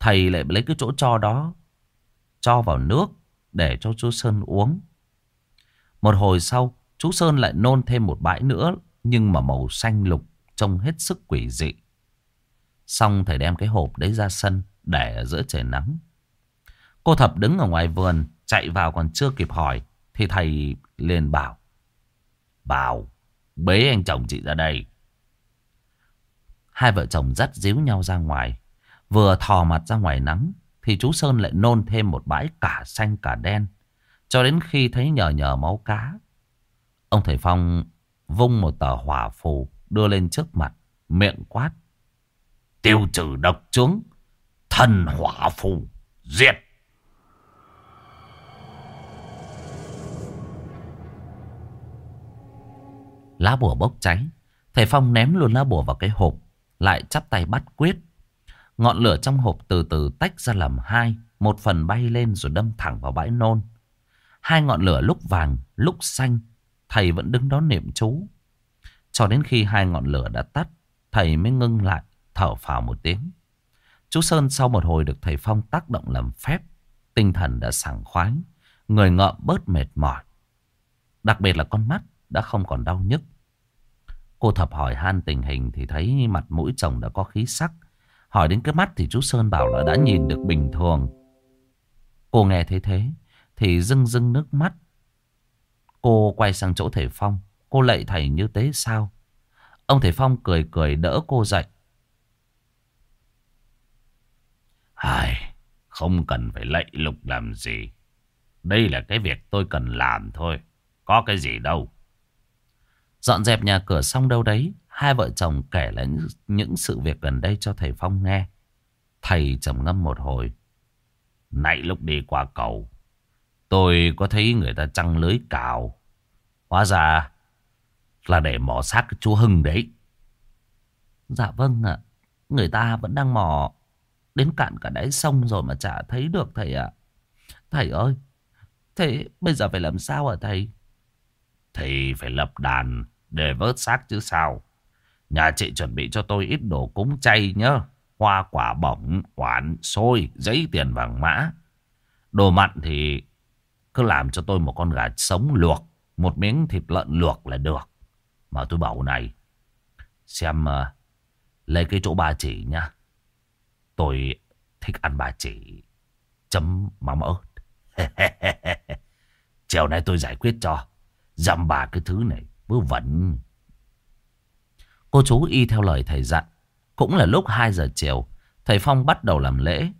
Thầy lại lấy cái chỗ cho đó. Cho vào nước. Để cho chú Sơn uống. Một hồi sau. Chú Sơn lại nôn thêm một bãi nữa. Nhưng mà màu xanh lục. Trông hết sức quỷ dị. Xong thầy đem cái hộp đấy ra sân để ở giữa trời nắng. Cô Thập đứng ở ngoài vườn chạy vào còn chưa kịp hỏi thì thầy liền bảo. Bảo, bế anh chồng chị ra đây. Hai vợ chồng dắt díu nhau ra ngoài. Vừa thò mặt ra ngoài nắng thì chú Sơn lại nôn thêm một bãi cả xanh cả đen. Cho đến khi thấy nhờ nhờ máu cá. Ông thầy Phong vung một tờ hỏa phù đưa lên trước mặt, miệng quát. Tiêu trừ độc chướng Thần hỏa phù Diệt Lá bùa bốc cháy Thầy Phong ném luôn lá bùa vào cái hộp lại chắp tay bắt quyết Ngọn lửa trong hộp từ từ tách ra làm hai Một phần bay lên rồi đâm thẳng vào bãi nôn Hai ngọn lửa lúc vàng lúc xanh Thầy vẫn đứng đó niệm chú Cho đến khi hai ngọn lửa đã tắt Thầy mới ngưng lại thở phào một tiếng. Chú Sơn sau một hồi được thầy Phong tác động làm phép, tinh thần đã sảng khoái, người ngợm bớt mệt mỏi. Đặc biệt là con mắt đã không còn đau nhức. Cô thập hỏi han tình hình thì thấy mặt mũi chồng đã có khí sắc. Hỏi đến cái mắt thì chú Sơn bảo là đã nhìn được bình thường. Cô nghe thấy thế thì rưng rưng nước mắt. Cô quay sang chỗ thể Phong. Cô lạy thầy như thế sao? Ông thể Phong cười cười đỡ cô dậy. Ai, không cần phải lạy lục làm gì. Đây là cái việc tôi cần làm thôi. Có cái gì đâu. Dọn dẹp nhà cửa xong đâu đấy. Hai vợ chồng kể lại những, sự việc gần đây cho thầy Phong nghe. Thầy trầm ngâm một hồi. Nãy lúc đi qua cầu. Tôi có thấy người ta trăng lưới cào. Hóa ra là để mò xác chú Hưng đấy. Dạ vâng ạ. Người ta vẫn đang mò Đến cạn cả đáy sông rồi mà chả thấy được thầy ạ. Thầy ơi, thế bây giờ phải làm sao hả thầy? Thầy phải lập đàn để vớt xác chứ sao. Nhà chị chuẩn bị cho tôi ít đồ cúng chay nhá. Hoa quả bỏng, quản, xôi, giấy tiền vàng mã. Đồ mặn thì cứ làm cho tôi một con gà sống luộc. Một miếng thịt lợn luộc là được. Mà tôi bảo này. Xem uh, lấy cái chỗ ba chỉ nhá, Tôi thích ăn bà chỉ chấm mắm ớt. Chiều nay tôi giải quyết cho. Dăm bà cái thứ này vớ vẩn. Cô chú y theo lời thầy dặn. Cũng là lúc 2 giờ chiều. Thầy Phong bắt đầu làm lễ.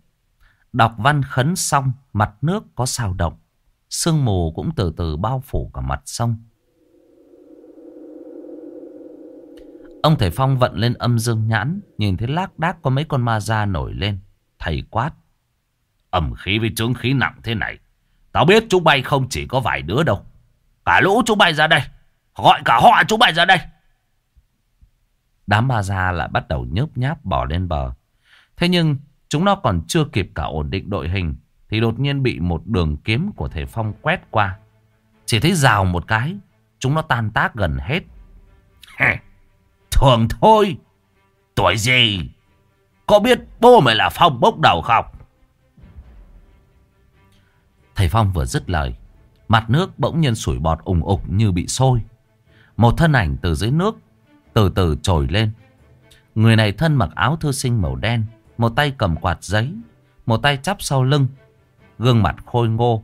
Đọc văn khấn xong. Mặt nước có sao động. Sương mù cũng từ từ bao phủ cả mặt sông. Ông thầy Phong vận lên âm dương nhãn, nhìn thấy lác đác có mấy con ma da nổi lên. Thầy quát. Ẩm khí với trướng khí nặng thế này. Tao biết chú bay không chỉ có vài đứa đâu. Cả lũ chú bay ra đây. Gọi cả họ chúng mày ra đây. Đám ma ra lại bắt đầu nhớp nháp bỏ lên bờ. Thế nhưng, chúng nó còn chưa kịp cả ổn định đội hình. Thì đột nhiên bị một đường kiếm của thầy Phong quét qua. Chỉ thấy rào một cái. Chúng nó tan tác gần hết. Thường thôi. Tuổi gì? Có biết bố mày là Phong bốc đầu không? Thầy Phong vừa dứt lời. Mặt nước bỗng nhiên sủi bọt ủng ục như bị sôi. Một thân ảnh từ dưới nước từ từ trồi lên. Người này thân mặc áo thư sinh màu đen. Một tay cầm quạt giấy. Một tay chắp sau lưng. Gương mặt khôi ngô.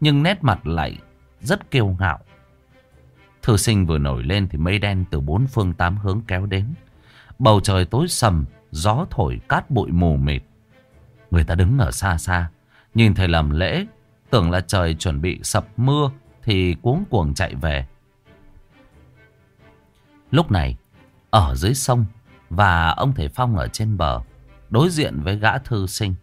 Nhưng nét mặt lại rất kiêu ngạo. Thư sinh vừa nổi lên thì mây đen từ bốn phương tám hướng kéo đến. Bầu trời tối sầm, gió thổi cát bụi mù mịt. Người ta đứng ở xa xa, nhìn thầy làm lễ, tưởng là trời chuẩn bị sập mưa thì cuống cuồng chạy về. Lúc này, ở dưới sông và ông thầy Phong ở trên bờ, đối diện với gã thư sinh.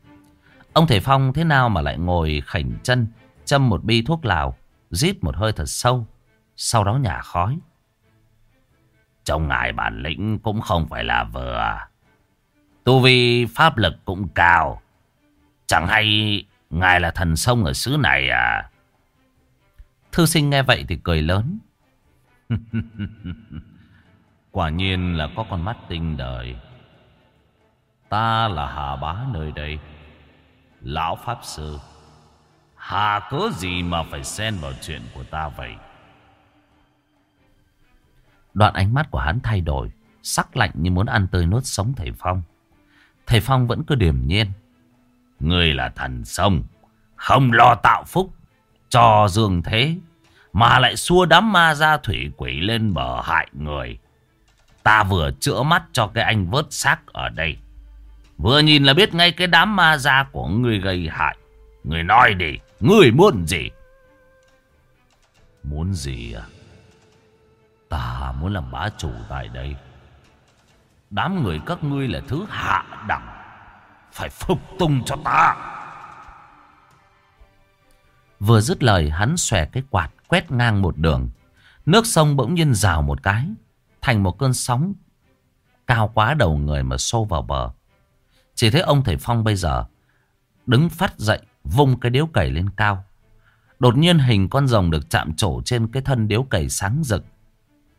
Ông thầy Phong thế nào mà lại ngồi khảnh chân, châm một bi thuốc lào, rít một hơi thật sâu sau đó nhả khói. Trong ngài bản lĩnh cũng không phải là vừa. À. Tu vi pháp lực cũng cao. Chẳng hay ngài là thần sông ở xứ này à? Thư sinh nghe vậy thì cười lớn. Quả nhiên là có con mắt tinh đời. Ta là Hà Bá nơi đây. Lão Pháp Sư. Hà cớ gì mà phải xen vào chuyện của ta vậy? Đoạn ánh mắt của hắn thay đổi. Sắc lạnh như muốn ăn tươi nuốt sống thầy Phong. Thầy Phong vẫn cứ điềm nhiên. Người là thần sông. Không lo tạo phúc, cho dương thế. Mà lại xua đám ma ra thủy quỷ lên bờ hại người. Ta vừa chữa mắt cho cái anh vớt xác ở đây. Vừa nhìn là biết ngay cái đám ma ra của người gây hại. Người nói đi, người muốn gì? Muốn gì à? Ta muốn làm bá chủ tại đây. Đám người các ngươi là thứ hạ đẳng. Phải phục tùng cho ta. Vừa dứt lời hắn xòe cái quạt quét ngang một đường. Nước sông bỗng nhiên rào một cái. Thành một cơn sóng cao quá đầu người mà xô vào bờ. Chỉ thấy ông thầy Phong bây giờ đứng phát dậy, vung cái điếu cày lên cao. Đột nhiên hình con rồng được chạm trổ trên cái thân điếu cày sáng rực.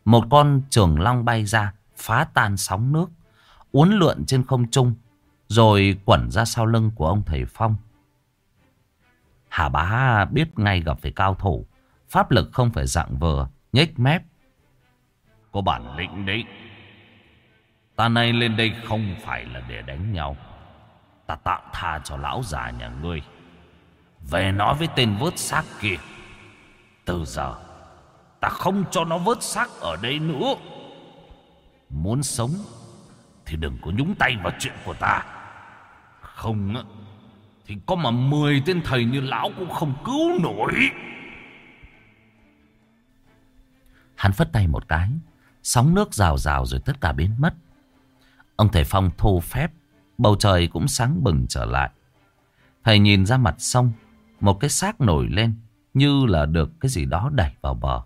Một con trường long bay ra, phá tan sóng nước, uốn lượn trên không trung, rồi quẩn ra sau lưng của ông thầy Phong. Hà bá biết ngay gặp phải cao thủ, Pháp lực không phải dạng vừa, nhếch mép có bản lĩnh đấy. Ta nay lên đây không phải là để đánh nhau. Ta tạm tha cho lão già nhà ngươi. Về nói với tên vớt xác kia, Từ giờ Ta không cho nó vớt xác ở đây nữa. Muốn sống Thì đừng có nhúng tay vào chuyện của ta. Không á, Thì có mà 10 tên thầy như lão cũng không cứu nổi. Hắn phất tay một cái. Sóng nước rào rào rồi tất cả biến mất. Ông thầy Phong thu phép, Bầu trời cũng sáng bừng trở lại. Thầy nhìn ra mặt sông, Một cái xác nổi lên Như là được cái gì đó đẩy vào bờ.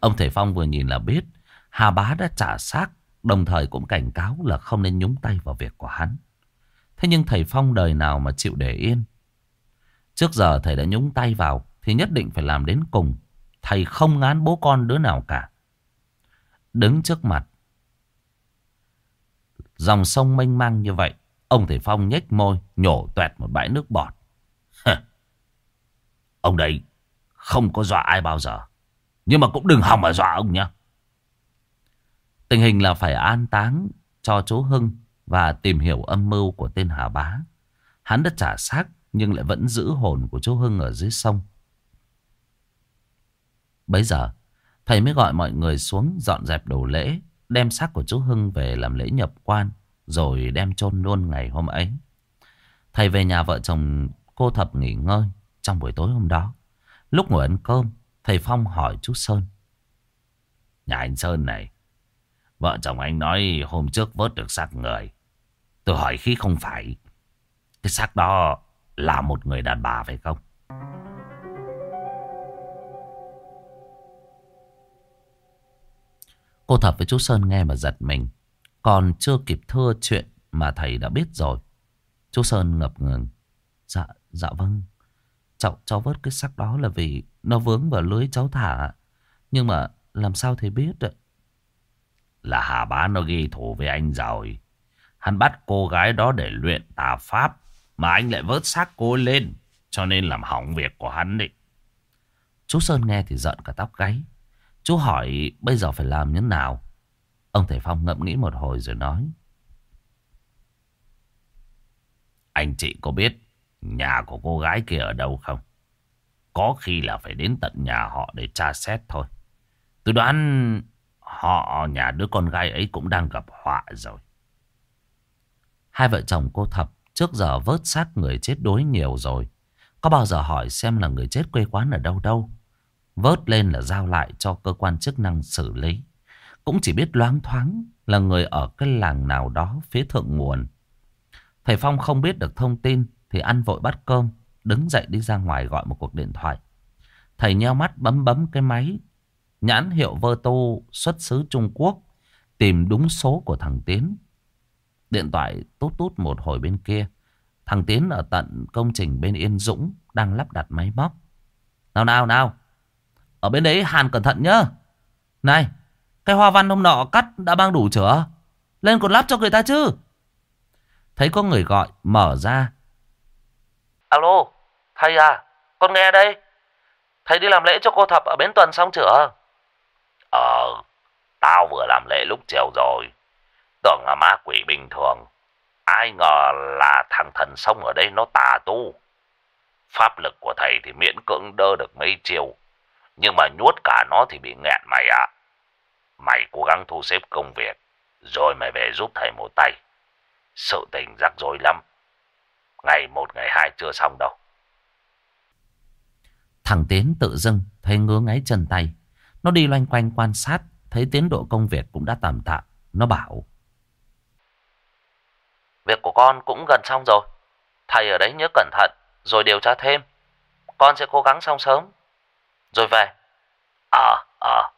Ông thầy Phong vừa nhìn là biết, Hà bá đã trả xác, Đồng thời cũng cảnh cáo là không nên nhúng tay vào việc của hắn. Thế nhưng thầy Phong đời nào mà chịu để yên? Trước giờ thầy đã nhúng tay vào Thì nhất định phải làm đến cùng. Thầy không ngán bố con đứa nào cả. Đứng trước mặt Dòng sông mênh mang như vậy Ông thầy Phong nhếch môi Nhổ tuẹt một bãi nước bọt Ông đây Không có dọa ai bao giờ Nhưng mà cũng đừng hòng mà dọa ông nhé Tình hình là phải an táng cho chú Hưng và tìm hiểu âm mưu của tên Hà Bá. Hắn đã trả xác nhưng lại vẫn giữ hồn của chú Hưng ở dưới sông. Bấy giờ, thầy mới gọi mọi người xuống dọn dẹp đồ lễ, đem xác của chú Hưng về làm lễ nhập quan, rồi đem chôn luôn ngày hôm ấy. Thầy về nhà vợ chồng cô Thập nghỉ ngơi trong buổi tối hôm đó. Lúc ngồi ăn cơm, thầy Phong hỏi chú Sơn. Nhà anh Sơn này, Vợ chồng anh nói hôm trước vớt được xác người. Tôi hỏi khi không phải. Cái xác đó là một người đàn bà phải không? Cô Thập với chú Sơn nghe mà giật mình. Còn chưa kịp thưa chuyện mà thầy đã biết rồi. Chú Sơn ngập ngừng. Dạ, dạ vâng. Cháu, cháu vớt cái xác đó là vì nó vướng vào lưới cháu thả. Nhưng mà làm sao thầy biết ạ? là Hà Bá nó ghi thủ với anh rồi. Hắn bắt cô gái đó để luyện tà pháp. Mà anh lại vớt xác cô lên. Cho nên làm hỏng việc của hắn đấy. Chú Sơn nghe thì giận cả tóc gáy. Chú hỏi bây giờ phải làm như thế nào? Ông Thầy Phong ngẫm nghĩ một hồi rồi nói. Anh chị có biết nhà của cô gái kia ở đâu không? Có khi là phải đến tận nhà họ để tra xét thôi. Tôi đoán Họ, nhà đứa con gái ấy cũng đang gặp họa rồi. Hai vợ chồng cô Thập trước giờ vớt xác người chết đối nhiều rồi. Có bao giờ hỏi xem là người chết quê quán ở đâu đâu. Vớt lên là giao lại cho cơ quan chức năng xử lý. Cũng chỉ biết loáng thoáng là người ở cái làng nào đó phía thượng nguồn. Thầy Phong không biết được thông tin thì ăn vội bắt cơm. Đứng dậy đi ra ngoài gọi một cuộc điện thoại. Thầy nheo mắt bấm bấm cái máy, Nhãn hiệu vơ tu xuất xứ Trung Quốc. Tìm đúng số của thằng Tiến. Điện thoại tút tút một hồi bên kia. Thằng Tiến ở tận công trình bên Yên Dũng đang lắp đặt máy móc. Nào nào nào. Ở bên đấy hàn cẩn thận nhá. Này, cái hoa văn hôm nọ cắt đã mang đủ chưa? Lên còn lắp cho người ta chứ. Thấy có người gọi, mở ra. Alo, thầy à, con nghe đây. Thầy đi làm lễ cho cô Thập ở bến tuần xong chưa? Ờ, tao vừa làm lễ lúc chiều rồi. Tưởng là ma quỷ bình thường. Ai ngờ là thằng thần sông ở đây nó tà tu. Pháp lực của thầy thì miễn cưỡng đơ được mấy chiều. Nhưng mà nhuốt cả nó thì bị nghẹn mày ạ. Mày cố gắng thu xếp công việc. Rồi mày về giúp thầy một tay. Sự tình rắc rối lắm. Ngày một ngày hai chưa xong đâu. Thằng Tiến tự dưng thấy ngứa ngáy chân tay. Nó đi loanh quanh quan sát. Thấy tiến độ công việc cũng đã tạm tạm. Nó bảo. Việc của con cũng gần xong rồi. Thầy ở đấy nhớ cẩn thận. Rồi điều tra thêm. Con sẽ cố gắng xong sớm. Rồi về. Ờ, ờ.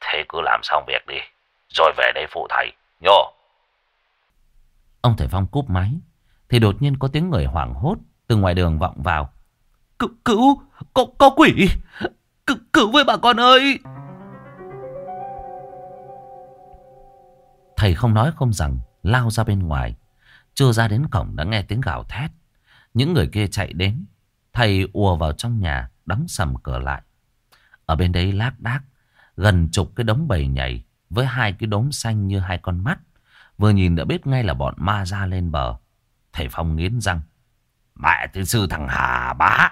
Thế cứ làm xong việc đi. Rồi về đây phụ thầy. Nhô. Ông Thầy Phong cúp máy. Thì đột nhiên có tiếng người hoảng hốt. Từ ngoài đường vọng vào. Cứu, cứu, có, có quỷ. Cứu, cứu với bà con ơi. Thầy không nói không rằng. Lao ra bên ngoài. Chưa ra đến cổng đã nghe tiếng gào thét. Những người kia chạy đến. Thầy ùa vào trong nhà. Đóng sầm cửa lại. Ở bên đấy lác đác. Gần chục cái đống bầy nhảy. Với hai cái đốm xanh như hai con mắt. Vừa nhìn đã biết ngay là bọn ma ra lên bờ. Thầy Phong nghiến răng. Mẹ tiên sư thằng Hà bá.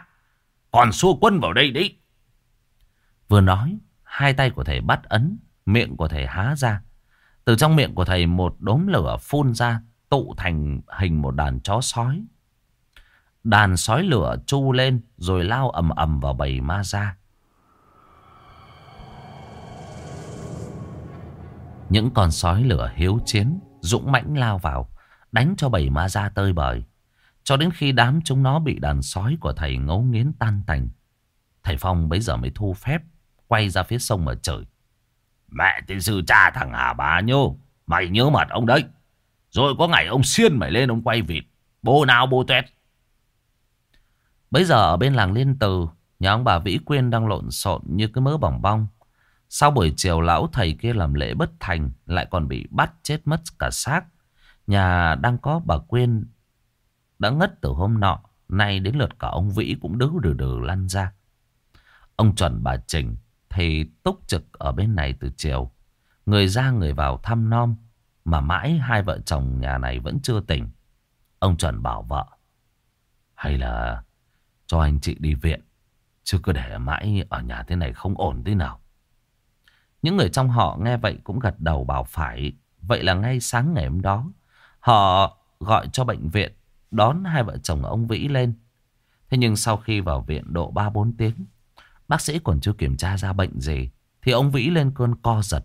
Còn xua quân vào đây đi. Vừa nói, hai tay của thầy bắt ấn, miệng của thầy há ra. Từ trong miệng của thầy một đốm lửa phun ra, tụ thành hình một đàn chó sói. Đàn sói lửa chu lên rồi lao ầm ầm vào bầy ma ra. Những con sói lửa hiếu chiến, dũng mãnh lao vào, đánh cho bầy ma ra tơi bời. Cho đến khi đám chúng nó bị đàn sói của thầy ngấu nghiến tan tành. Thầy Phong bấy giờ mới thu phép, quay ra phía sông mà chửi. Mẹ tiên sư cha thằng Hà bà nhô, mày nhớ mặt ông đấy. Rồi có ngày ông xiên mày lên ông quay vịt, bố nào bố tuét. Bây giờ ở bên làng Liên Từ, nhà ông bà Vĩ Quyên đang lộn xộn như cái mớ bỏng bong. Sau buổi chiều, lão thầy kia làm lễ bất thành, lại còn bị bắt chết mất cả xác. Nhà đang có bà Quyên đã ngất từ hôm nọ. Nay đến lượt cả ông Vĩ cũng đứ đừ đừ lăn ra. Ông chuẩn bà Trình thì túc trực ở bên này từ chiều. Người ra người vào thăm nom. Mà mãi hai vợ chồng nhà này vẫn chưa tỉnh. Ông chuẩn bảo vợ. Hay là cho anh chị đi viện. Chứ cứ để mãi ở nhà thế này không ổn thế nào. Những người trong họ nghe vậy cũng gật đầu bảo phải. Vậy là ngay sáng ngày hôm đó, họ gọi cho bệnh viện đón hai vợ chồng ông Vĩ lên. Thế nhưng sau khi vào viện độ 3-4 tiếng, bác sĩ còn chưa kiểm tra ra bệnh gì, thì ông Vĩ lên cơn co giật.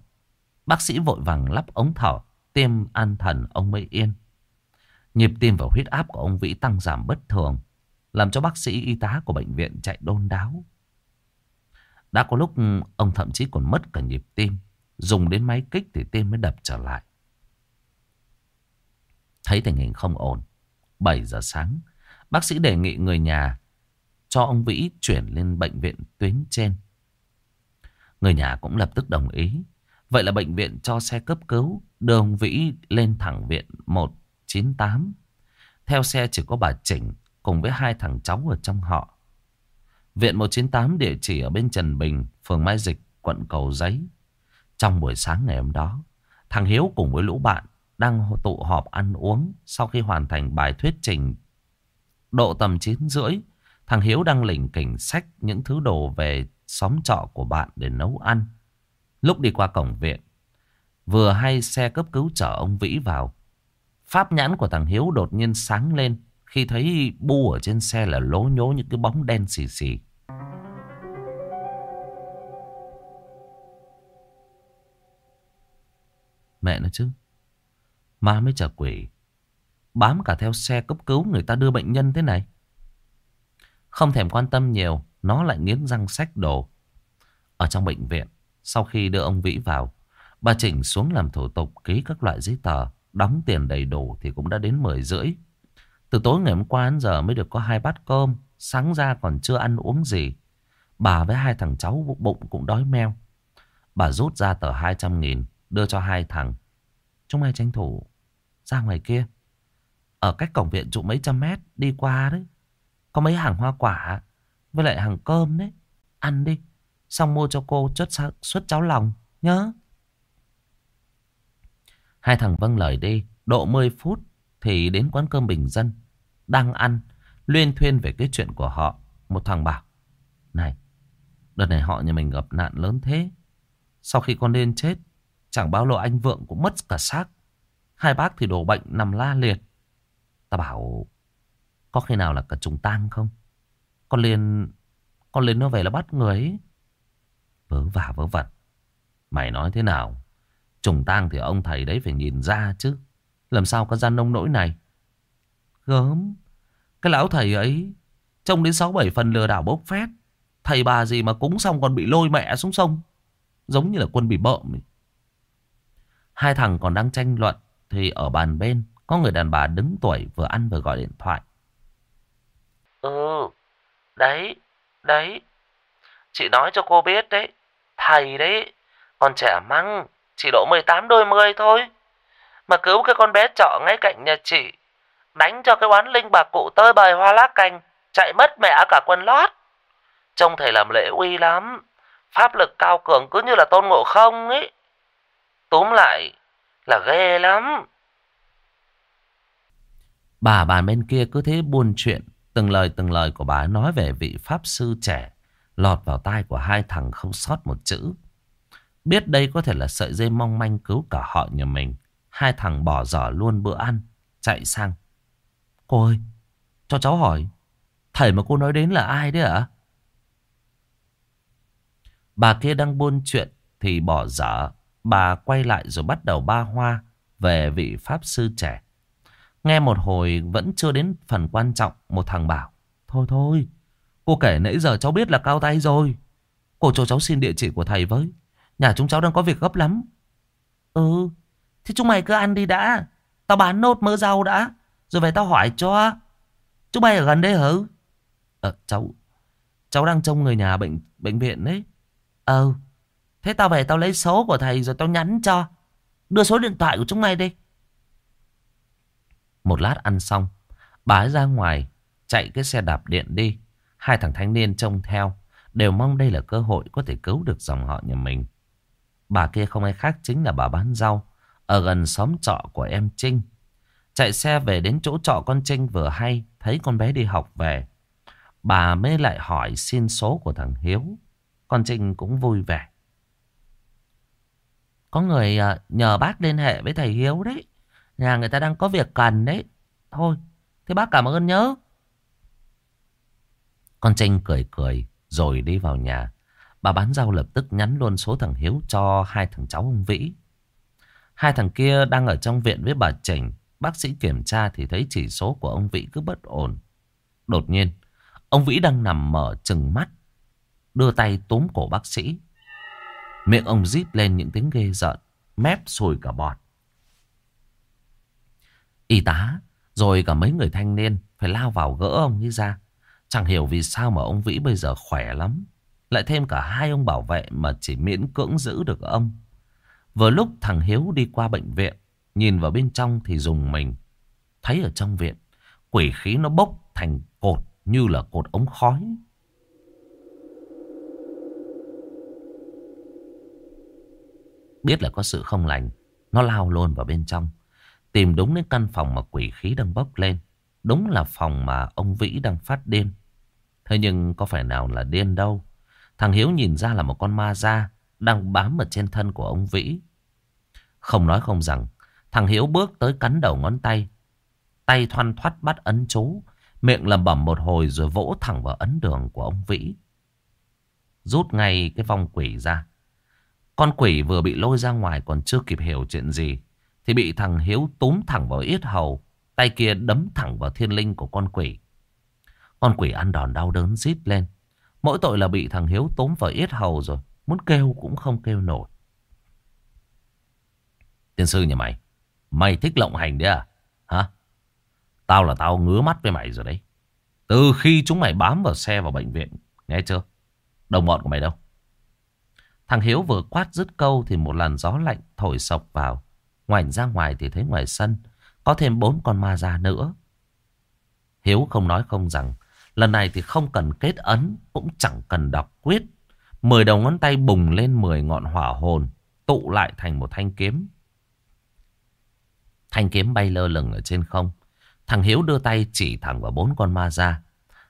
Bác sĩ vội vàng lắp ống thở, tiêm an thần ông mới yên. Nhịp tim và huyết áp của ông Vĩ tăng giảm bất thường, làm cho bác sĩ y tá của bệnh viện chạy đôn đáo. Đã có lúc ừ, ông thậm chí còn mất cả nhịp tim. Dùng đến máy kích thì tim mới đập trở lại. Thấy tình hình không ổn. 7 giờ sáng, bác sĩ đề nghị người nhà cho ông Vĩ chuyển lên bệnh viện tuyến trên. Người nhà cũng lập tức đồng ý. Vậy là bệnh viện cho xe cấp cứu đưa ông Vĩ lên thẳng viện 198. Theo xe chỉ có bà Chỉnh cùng với hai thằng cháu ở trong họ. Viện 198 địa chỉ ở bên Trần Bình, phường Mai Dịch, quận Cầu Giấy. Trong buổi sáng ngày hôm đó, thằng Hiếu cùng với lũ bạn đang tụ họp ăn uống sau khi hoàn thành bài thuyết trình. Độ tầm 9 rưỡi, thằng Hiếu đang lỉnh kỉnh sách những thứ đồ về xóm trọ của bạn để nấu ăn. Lúc đi qua cổng viện, vừa hay xe cấp cứu chở ông Vĩ vào. Pháp nhãn của thằng Hiếu đột nhiên sáng lên khi thấy bu ở trên xe là lố nhố những cái bóng đen xì xì. Mẹ nó chứ. Ma mới trả quỷ. Bám cả theo xe cấp cứu người ta đưa bệnh nhân thế này. Không thèm quan tâm nhiều. Nó lại nghiến răng sách đồ. Ở trong bệnh viện. Sau khi đưa ông Vĩ vào. Bà Chỉnh xuống làm thủ tục ký các loại giấy tờ. đóng tiền đầy đủ thì cũng đã đến 10 rưỡi. Từ tối ngày hôm qua đến giờ mới được có hai bát cơm, sáng ra còn chưa ăn uống gì. Bà với hai thằng cháu bụng, bụng cũng đói meo. Bà rút ra tờ 200 nghìn, đưa cho hai thằng. Chúng mày tranh thủ, ra ngoài kia. Ở cách cổng viện trụ mấy trăm mét, đi qua đấy. Có mấy hàng hoa quả, với lại hàng cơm đấy. Ăn đi. Xong mua cho cô chất suất cháo lòng, nhớ. Hai thằng vâng lời đi. Độ 10 phút thì đến quán cơm bình dân. Đang ăn. Luyên thuyên về cái chuyện của họ. Một thằng bảo. Này. Đợt này họ nhà mình gặp nạn lớn thế. Sau khi con lên chết. Chẳng bao lâu anh Vượng cũng mất cả xác. Hai bác thì đổ bệnh nằm la liệt. Ta bảo. Có khi nào là cả trùng tang không? Con liền Con liền nó về là bắt người ấy. Vớ vả, vớ vẩn Mày nói thế nào Trùng tang thì ông thầy đấy phải nhìn ra chứ Làm sao có gian nông nỗi này Gớm Cái lão thầy ấy, Trông đến 6-7 phần lừa đảo bốc phét Thầy bà gì mà cúng xong còn bị lôi mẹ xuống sông Giống như là quân bị bợm Hai thằng còn đang tranh luận Thì ở bàn bên Có người đàn bà đứng tuổi vừa ăn vừa gọi điện thoại. Ừ Đấy Đấy, Chị nói cho cô biết đấy, Thầy đấy Còn trẻ măng, Chỉ độ 18 đôi mươi thôi, Mà cứu cái con bé trọ ngay cạnh nhà chị, Đánh cho cái oán linh bà cụ tơi bời hoa lá cành, Chạy mất mẹ cả quần lót. Trông thầy làm lễ uy lắm, Pháp lực cao cường cứ như là tôn ngộ không ấy tóm lại Là ghê lắm Bà bàn bên kia cứ thế buôn chuyện Từng lời từng lời của bà nói về vị Pháp sư trẻ lọt vào tai của hai thằng không sót một chữ. Biết đây có thể là sợi dây mong manh cứu cả họ nhà mình. Hai thằng bỏ dở luôn bữa ăn, chạy sang. Cô ơi, cho cháu hỏi, thầy mà cô nói đến là ai đấy ạ? Bà kia đang buôn chuyện thì bỏ dở. Bà quay lại rồi bắt đầu ba hoa về vị Pháp sư trẻ. Nghe một hồi vẫn chưa đến phần quan trọng, một thằng bảo. Thôi thôi, Cô kể nãy giờ cháu biết là cao tay rồi. Cô cho cháu xin địa chỉ của thầy với. Nhà chúng cháu đang có việc gấp lắm. Ừ, thì chúng mày cứ ăn đi đã. Tao bán nốt mỡ rau đã. Rồi về tao hỏi cho. Chúng mày ở gần đây hả? Ờ, cháu, cháu đang trông người nhà bệnh bệnh viện đấy. Ờ, thế tao về tao lấy số của thầy rồi tao nhắn cho. Đưa số điện thoại của chúng mày đi. Một lát ăn xong, bà ấy ra ngoài, chạy cái xe đạp điện đi. Hai thằng thanh niên trông theo đều mong đây là cơ hội có thể cứu được dòng họ nhà mình. Bà kia không ai khác chính là bà bán rau ở gần xóm trọ của em Trinh. Chạy xe về đến chỗ trọ con Trinh vừa hay thấy con bé đi học về. Bà mới lại hỏi xin số của thằng Hiếu. Con Trinh cũng vui vẻ. Có người à, nhờ bác liên hệ với thầy Hiếu đấy. Nhà người ta đang có việc cần đấy. Thôi, thế bác cảm ơn nhớ. Con trinh cười cười rồi đi vào nhà. Bà bán rau lập tức nhắn luôn số thằng Hiếu cho hai thằng cháu ông Vĩ. Hai thằng kia đang ở trong viện với bà Trình. Bác sĩ kiểm tra thì thấy chỉ số của ông Vĩ cứ bất ổn. Đột nhiên, ông Vĩ đang nằm mở chừng mắt. Đưa tay túm cổ bác sĩ. Miệng ông díp lên những tiếng ghê giận. Mép sùi cả bọt. Y tá, rồi cả mấy người thanh niên phải lao vào gỡ ông ấy ra. Chẳng hiểu vì sao mà ông Vĩ bây giờ khỏe lắm. Lại thêm cả hai ông bảo vệ mà chỉ miễn cưỡng giữ được ông. Vừa lúc thằng Hiếu đi qua bệnh viện, nhìn vào bên trong thì dùng mình. Thấy ở trong viện, quỷ khí nó bốc thành cột như là cột ống khói. Biết là có sự không lành, nó lao luôn vào bên trong. Tìm đúng đến căn phòng mà quỷ khí đang bốc lên. Đúng là phòng mà ông Vĩ đang phát điên. Thế nhưng có phải nào là điên đâu. Thằng Hiếu nhìn ra là một con ma da đang bám ở trên thân của ông Vĩ. Không nói không rằng, thằng Hiếu bước tới cắn đầu ngón tay. Tay thoăn thoắt bắt ấn chú, miệng lầm bẩm một hồi rồi vỗ thẳng vào ấn đường của ông Vĩ. Rút ngay cái vong quỷ ra. Con quỷ vừa bị lôi ra ngoài còn chưa kịp hiểu chuyện gì. Thì bị thằng Hiếu túm thẳng vào yết hầu. Tay kia đấm thẳng vào thiên linh của con quỷ. Con quỷ ăn đòn đau đớn rít lên. Mỗi tội là bị thằng Hiếu tóm vào yết hầu rồi. Muốn kêu cũng không kêu nổi. Tiên sư nhà mày. Mày thích lộng hành đấy à? Hả? Tao là tao ngứa mắt với mày rồi đấy. Từ khi chúng mày bám vào xe vào bệnh viện. Nghe chưa? Đồng bọn của mày đâu? Thằng Hiếu vừa quát dứt câu thì một làn gió lạnh thổi sộc vào. Ngoảnh ra ngoài thì thấy ngoài sân có thêm bốn con ma ra nữa. Hiếu không nói không rằng. Lần này thì không cần kết ấn, cũng chẳng cần đọc quyết. Mười đầu ngón tay bùng lên mười ngọn hỏa hồn, tụ lại thành một thanh kiếm. Thanh kiếm bay lơ lửng ở trên không. Thằng Hiếu đưa tay chỉ thẳng vào bốn con ma ra.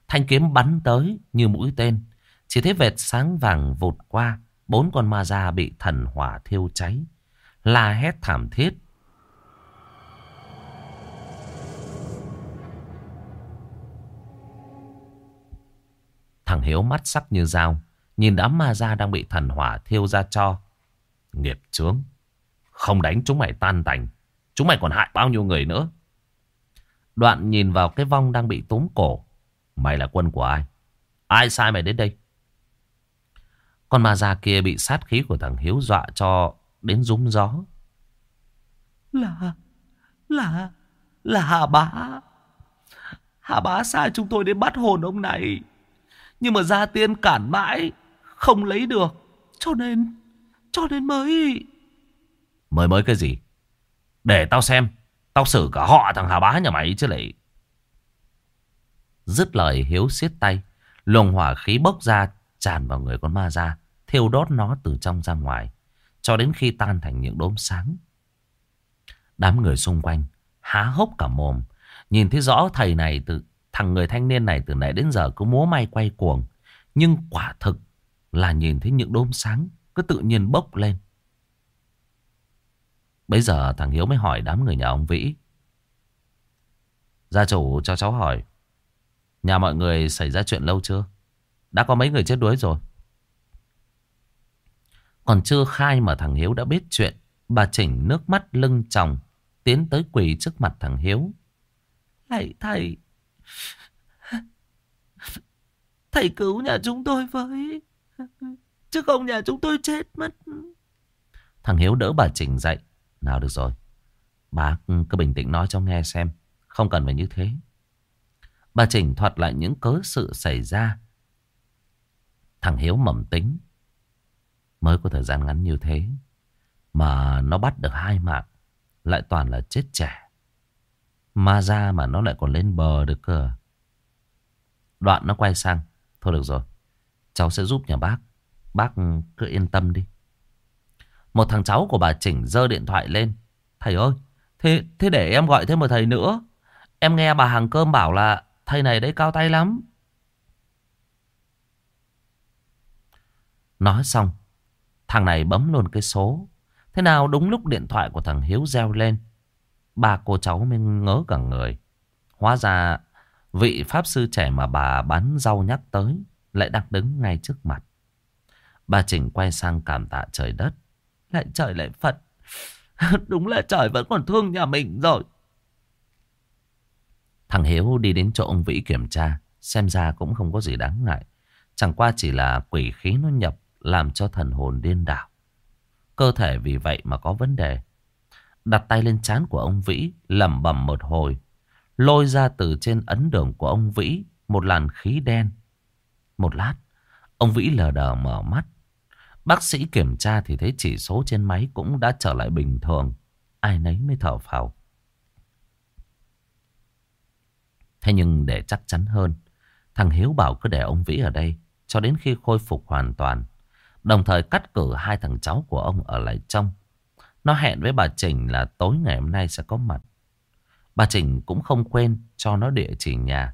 Thanh kiếm bắn tới như mũi tên. Chỉ thấy vệt sáng vàng vụt qua. Bốn con ma ra bị thần hỏa thiêu cháy. La hét thảm thiết. Thằng Hiếu mắt sắc như dao. Nhìn đám ma ra đang bị thần hỏa thiêu ra cho. Nghiệp chướng. Không đánh chúng mày tan tành. Chúng mày còn hại bao nhiêu người nữa. Đoạn nhìn vào cái vong đang bị túm cổ. Mày là quân của ai? Ai sai mày đến đây? Con ma già kia bị sát khí của thằng Hiếu dọa cho đến rúng gió. Là, là, là Hà Bá. Hà Bá sai chúng tôi đến bắt hồn ông này. Nhưng mà gia tiên cản mãi, không lấy được. Cho nên, cho nên mới... Mới mới cái gì? Để tao xem. Tao xử cả họ thằng Hà Bá nhà mày chứ lại. Dứt lời Hiếu siết tay. Luồng hỏa khí bốc ra tràn vào người con ma ra. Thiêu đốt nó từ trong ra ngoài. Cho đến khi tan thành những đốm sáng. Đám người xung quanh há hốc cả mồm. Nhìn thấy rõ thầy này từ, thằng người thanh niên này từ nãy đến giờ cứ múa may quay cuồng. Nhưng quả thực là nhìn thấy những đốm sáng cứ tự nhiên bốc lên. Bây giờ thằng Hiếu mới hỏi đám người nhà ông Vĩ. Gia chủ cho cháu hỏi. Nhà mọi người xảy ra chuyện lâu chưa? Đã có mấy người chết đuối rồi. Còn chưa khai mà thằng Hiếu đã biết chuyện. Bà chỉnh nước mắt lưng chồng. Tiến tới quỳ trước mặt thằng Hiếu. Lạy thầy. Thầy cứu nhà chúng tôi với. Chứ không nhà chúng tôi chết mất. Thằng Hiếu đỡ bà Chỉnh dậy. Nào được rồi. Bác cứ bình tĩnh nói cho nghe xem. Không cần phải như thế. Bà Chỉnh thuật lại những cớ sự xảy ra. Thằng Hiếu mầm tính. Mới có thời gian ngắn như thế. Mà nó bắt được hai mạng. Lại toàn là chết trẻ. Ma ra mà nó lại còn lên bờ được cơ. Đoạn nó quay sang. Thôi được rồi. Cháu sẽ giúp nhà bác. Bác cứ yên tâm đi. Một thằng cháu của bà Chỉnh giơ điện thoại lên. Thầy ơi, thế, thế để em gọi thêm một thầy nữa. Em nghe bà hàng cơm bảo là thầy này đấy cao tay lắm. Nói xong, thằng này bấm luôn cái số. Thế nào đúng lúc điện thoại của thằng Hiếu reo lên. Ba cô cháu mới ngớ cả người. Hóa ra vị pháp sư trẻ mà bà bán rau nhắc tới lại đang đứng ngay trước mặt. Bà Chỉnh quay sang cảm tạ trời đất. Lại trời lại Phật. Đúng là trời vẫn còn thương nhà mình rồi. Thằng Hiếu đi đến chỗ ông Vĩ kiểm tra. Xem ra cũng không có gì đáng ngại. Chẳng qua chỉ là quỷ khí nó nhập làm cho thần hồn điên đảo. Cơ thể vì vậy mà có vấn đề. Đặt tay lên trán của ông Vĩ lẩm bẩm một hồi. Lôi ra từ trên ấn đường của ông Vĩ một làn khí đen. Một lát, ông Vĩ lờ đờ mở mắt. Bác sĩ kiểm tra thì thấy chỉ số trên máy cũng đã trở lại bình thường. Ai nấy mới thở phào. Thế nhưng để chắc chắn hơn, thằng Hiếu bảo cứ để ông Vĩ ở đây cho đến khi khôi phục hoàn toàn. Đồng thời cắt cử hai thằng cháu của ông ở lại trong. Nó hẹn với bà Trình là tối ngày hôm nay sẽ có mặt. Bà Trình cũng không quên cho nó địa chỉ nhà.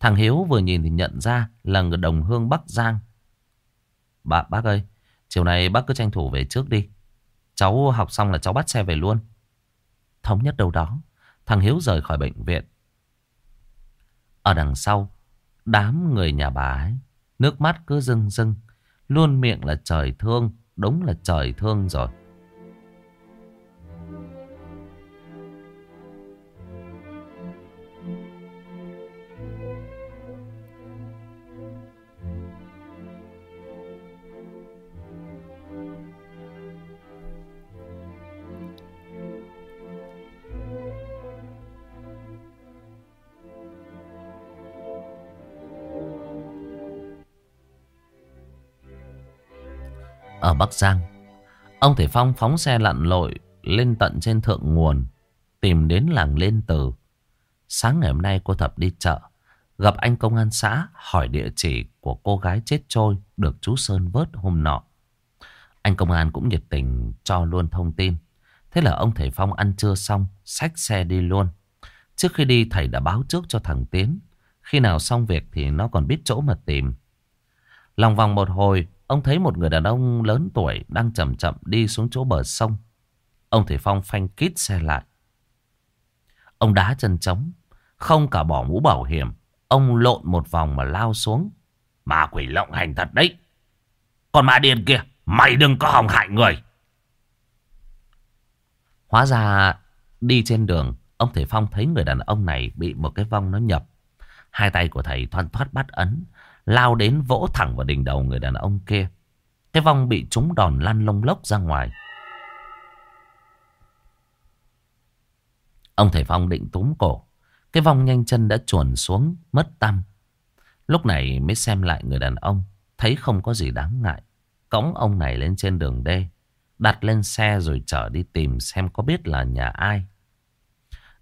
Thằng Hiếu vừa nhìn thì nhận ra là người đồng hương Bắc Giang. Bà, bác ơi, chiều nay bác cứ tranh thủ về trước đi. Cháu học xong là cháu bắt xe về luôn. Thống nhất đâu đó, thằng Hiếu rời khỏi bệnh viện. Ở đằng sau, đám người nhà bà ấy, nước mắt cứ rưng rưng. Luôn miệng là trời thương, đúng là trời thương rồi. Bắc Giang Ông Thể Phong phóng xe lặn lội Lên tận trên thượng nguồn Tìm đến làng Lên Từ Sáng ngày hôm nay cô Thập đi chợ Gặp anh công an xã hỏi địa chỉ của cô gái chết trôi được chú Sơn vớt hôm nọ. Anh công an cũng nhiệt tình cho luôn thông tin. Thế là ông thầy Phong ăn trưa xong, xách xe đi luôn. Trước khi đi thầy đã báo trước cho thằng Tiến. Khi nào xong việc thì nó còn biết chỗ mà tìm. Lòng vòng một hồi, ông thấy một người đàn ông lớn tuổi đang chậm chậm đi xuống chỗ bờ sông. Ông Thủy Phong phanh kít xe lại. Ông đá chân trống, không cả bỏ mũ bảo hiểm. Ông lộn một vòng mà lao xuống. Ma quỷ lộng hành thật đấy. Còn ma điên kia, mày đừng có hòng hại người. Hóa ra đi trên đường, ông Thủy Phong thấy người đàn ông này bị một cái vong nó nhập. Hai tay của thầy thoăn thoát bắt ấn, lao đến vỗ thẳng vào đỉnh đầu người đàn ông kia. Cái vong bị trúng đòn lăn lông lốc ra ngoài. Ông thầy Phong định túm cổ. Cái vong nhanh chân đã chuồn xuống, mất tâm. Lúc này mới xem lại người đàn ông, thấy không có gì đáng ngại. Cõng ông này lên trên đường đê, đặt lên xe rồi chở đi tìm xem có biết là nhà ai.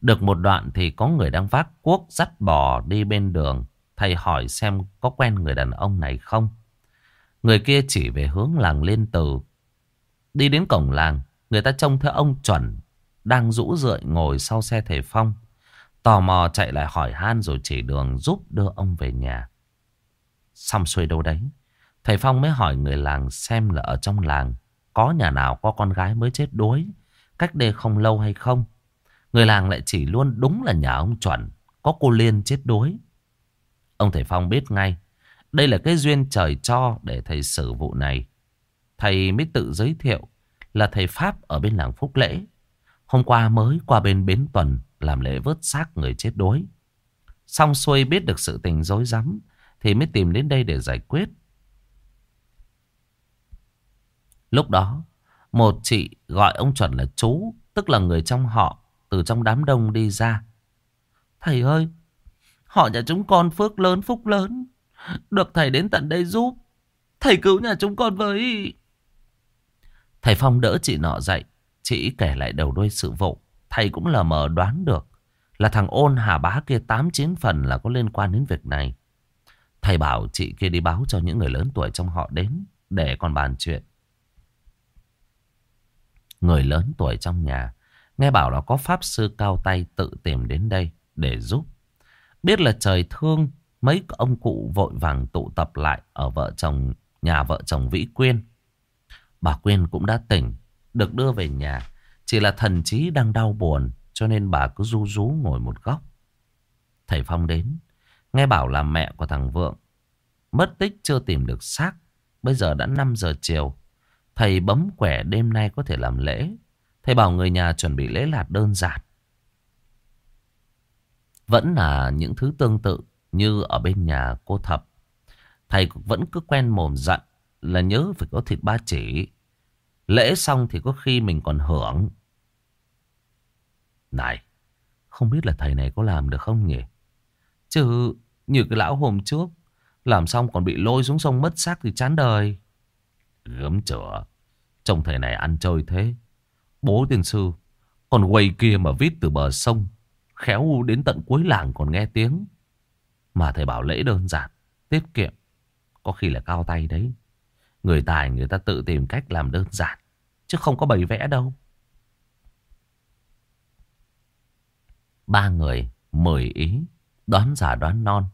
Được một đoạn thì có người đang vác cuốc dắt bò đi bên đường. Thầy hỏi xem có quen người đàn ông này không. Người kia chỉ về hướng làng Liên Từ. Đi đến cổng làng, người ta trông thấy ông chuẩn đang rũ rượi ngồi sau xe thầy Phong. Tò mò chạy lại hỏi han rồi chỉ đường giúp đưa ông về nhà. Xong xuôi đâu đấy. Thầy Phong mới hỏi người làng xem là ở trong làng có nhà nào có con gái mới chết đuối. Cách đây không lâu hay không. Người làng lại chỉ luôn đúng là nhà ông chuẩn. Có cô Liên chết đuối. Ông thầy Phong biết ngay. Đây là cái duyên trời cho để thầy xử vụ này. Thầy mới tự giới thiệu là thầy Pháp ở bên làng Phúc Lễ. Hôm qua mới qua bên Bến Tuần làm lễ vớt xác người chết đuối. Xong xuôi biết được sự tình dối rắm thì mới tìm đến đây để giải quyết. Lúc đó, một chị gọi ông chuẩn là chú, tức là người trong họ, từ trong đám đông đi ra. Thầy ơi, họ nhà chúng con phước lớn phúc lớn, được thầy đến tận đây giúp. Thầy cứu nhà chúng con với... Thầy Phong đỡ chị nọ dậy, chị kể lại đầu đuôi sự vụ. Thầy cũng lờ mờ đoán được là thằng ôn hà bá kia tám chín phần là có liên quan đến việc này. Thầy bảo chị kia đi báo cho những người lớn tuổi trong họ đến để còn bàn chuyện. Người lớn tuổi trong nhà nghe bảo là có pháp sư cao tay tự tìm đến đây để giúp. Biết là trời thương mấy ông cụ vội vàng tụ tập lại ở vợ chồng nhà vợ chồng Vĩ Quyên. Bà Quyên cũng đã tỉnh, được đưa về nhà. Chỉ là thần trí đang đau buồn cho nên bà cứ ru rú ngồi một góc. Thầy Phong đến, nghe bảo là mẹ của thằng Vượng mất tích chưa tìm được xác. Bây giờ đã 5 giờ chiều. Thầy bấm quẻ đêm nay có thể làm lễ. Thầy bảo người nhà chuẩn bị lễ lạt đơn giản. Vẫn là những thứ tương tự như ở bên nhà cô Thập. Thầy vẫn cứ quen mồm dặn là nhớ phải có thịt ba chỉ. Lễ xong thì có khi mình còn hưởng. Này, không biết là thầy này có làm được không nhỉ? Chứ như cái lão hôm trước, làm xong còn bị lôi xuống sông mất xác thì chán đời. Gớm chữa, trông thầy này ăn chơi thế. Bố tiên sư, còn quầy kia mà vít từ bờ sông, khéo đến tận cuối làng còn nghe tiếng. Mà thầy bảo lễ đơn giản, tiết kiệm, có khi là cao tay đấy. Người tài người ta tự tìm cách làm đơn giản, chứ không có bày vẽ đâu. Ba người, mười ý, đoán giả đoán non.